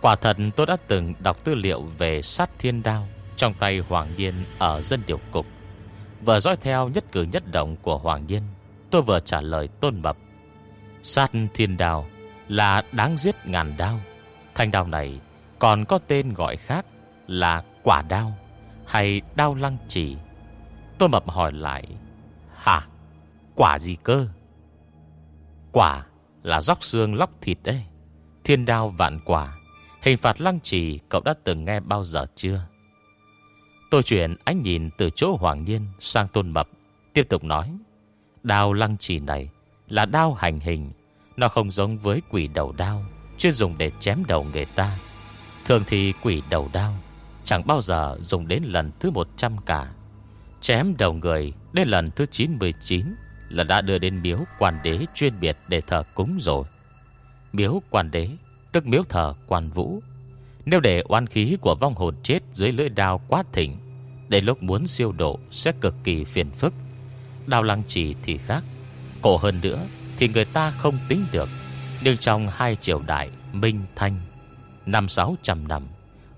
Quả thật tôi đã từng đọc tư liệu về sát thiên đao trong tay Hoàng Nhiên ở dân điều cục. Vừa dõi theo nhất cử nhất động của Hoàng Nhiên, tôi vừa trả lời tôn mập. Sát thiên đao là đáng giết ngàn đao. Thanh đao này còn có tên gọi khác là quả đao hay đao lăng chỉ. Tôn mập hỏi lại, hả? Quả gì cơ? Quả là róc xương lóc thịt đấy. Thiên đao vạn quả Hình phạt lăng trì cậu đã từng nghe bao giờ chưa? Tôi chuyển ánh nhìn từ chỗ Hoàng Nhiên sang Tôn Mập. Tiếp tục nói. Đao lăng trì này là đao hành hình. Nó không giống với quỷ đầu đao. Chuyên dùng để chém đầu người ta. Thường thì quỷ đầu đao chẳng bao giờ dùng đến lần thứ 100 cả. Chém đầu người đến lần thứ 99 là đã đưa đến miếu quan đế chuyên biệt để thờ cúng rồi. Miếu quan đế, Tức miếu thờ quan vũ Nếu để oan khí của vong hồn chết Dưới lưỡi đao quá thỉnh để lúc muốn siêu độ sẽ cực kỳ phiền phức Đao lăng trì thì khác Cổ hơn nữa Thì người ta không tính được, Nhưng trong hai triều đại Minh Thanh, Năm sáu trăm năm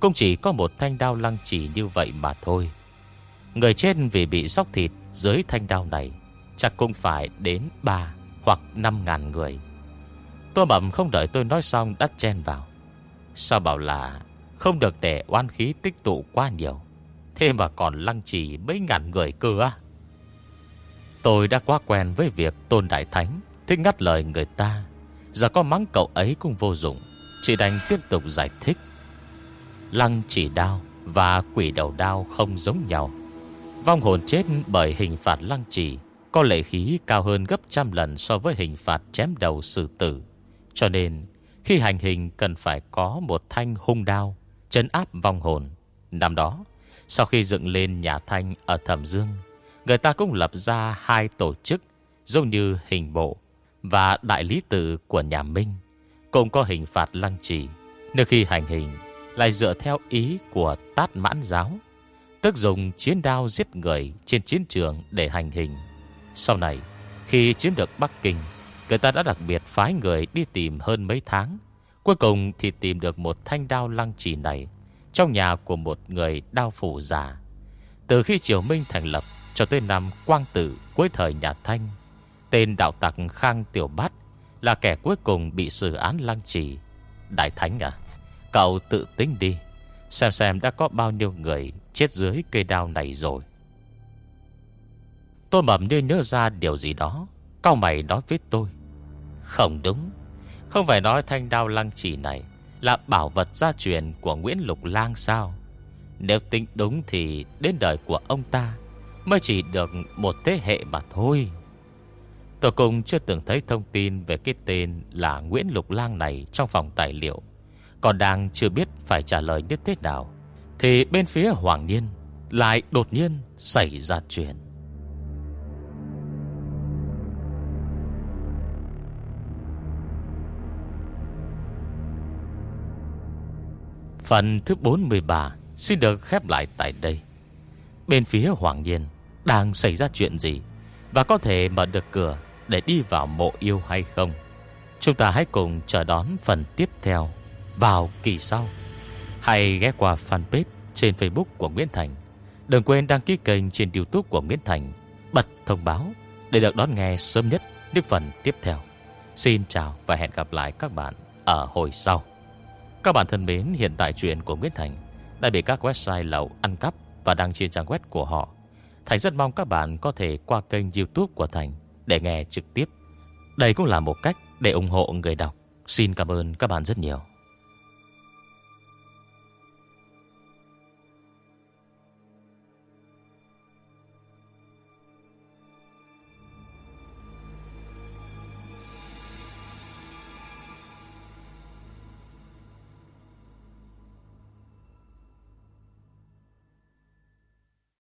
cũng chỉ có một thanh đao lăng trì như vậy mà thôi. Người chết vì bị sóc thịt Dưới thanh đao này Chắc cũng phải đến 3 hoặc 5 ngàn người. Tô Mầm không đợi tôi nói xong đắt chen vào. Sao bảo là Không được để oan khí tích tụ quá nhiều, Thế mà còn lăng trì mấy ngàn người cơ á? Tôi đã quá quen với việc Tôn Đại Thánh, Thích ngắt lời người ta. Giờ có mắng cậu ấy cũng vô dụng, Chỉ đành tiếp tục giải thích. Lăng chỉ đao Và quỷ đầu đao không giống nhau. Vong hồn chết bởi hình phạt lăng chỉ Có lệ khí cao hơn gấp trăm lần So với hình phạt chém đầu xử tử. Cho nên, Khi hành hình cần phải có một thanh hung đao Trấn áp vong hồn. Năm đó, Sau khi dựng lên nhà thanh ở Thẩm Dương, Người ta cũng lập ra hai tổ chức Giống như hình bộ Và đại lý tự của nhà Minh, Cũng có hình phạt lăng trì Nếu khi hành hình lại dựa theo ý của tát mãn giáo, Tức dùng chiến đao giết người Trên chiến trường để hành hình. Sau này, Khi chiếm được Bắc Kinh, Người ta đã đặc biệt phái người đi tìm hơn mấy tháng. Cuối cùng thì tìm được một thanh đao lăng trì này, Trong nhà của một người đao phủ già. Từ khi Triều Minh thành lập Cho tới năm Quang Tử cuối thời nhà Thanh, Tên đạo tặc Khang Tiểu Bát Là kẻ cuối cùng bị xử án lăng trì. Đại Thánh à Cậu tự tính đi, Xem xem đã có bao nhiêu người Chết dưới cây đao này rồi. Tôi mầm như nhớ ra điều gì đó, Cao mày nói với tôi. Không đúng, Không phải nói thanh đao lăng trì này Là bảo vật gia truyền của Nguyễn Lục Lang sao? Nếu tính đúng thì Đến đời của ông ta Mới chỉ được một thế hệ mà thôi. Tôi cũng chưa từng thấy thông tin Về cái tên là Nguyễn Lục Lang này Trong phòng tài liệu. Còn đang chưa biết phải trả lời như thế nào, Thì bên phía Hoàng Niên Lại đột nhiên xảy ra chuyện Phần thứ 43 xin được khép lại tại đây. Bên phía Hoàng Nhiên đang xảy ra chuyện gì và có thể mở được cửa để đi vào mộ yêu hay không? Chúng ta hãy cùng chờ đón phần tiếp theo vào kỳ sau. Hãy ghé qua fanpage trên Facebook của Nguyễn Thành. Đừng quên đăng ký kênh trên YouTube của Nguyễn Thành, bật thông báo để được đón nghe sớm nhất những phần tiếp theo. Xin chào và hẹn gặp lại các bạn ở hồi sau. Các bạn thân mến, hiện tại chuyện của Nguyễn Thành đã bị các website lậu ăn cắp và đăng trên trang web của họ. Thành rất mong các bạn có thể qua kênh youtube của Thành để nghe trực tiếp. Đây cũng là một cách để ủng hộ người đọc. Xin cảm ơn các bạn rất nhiều.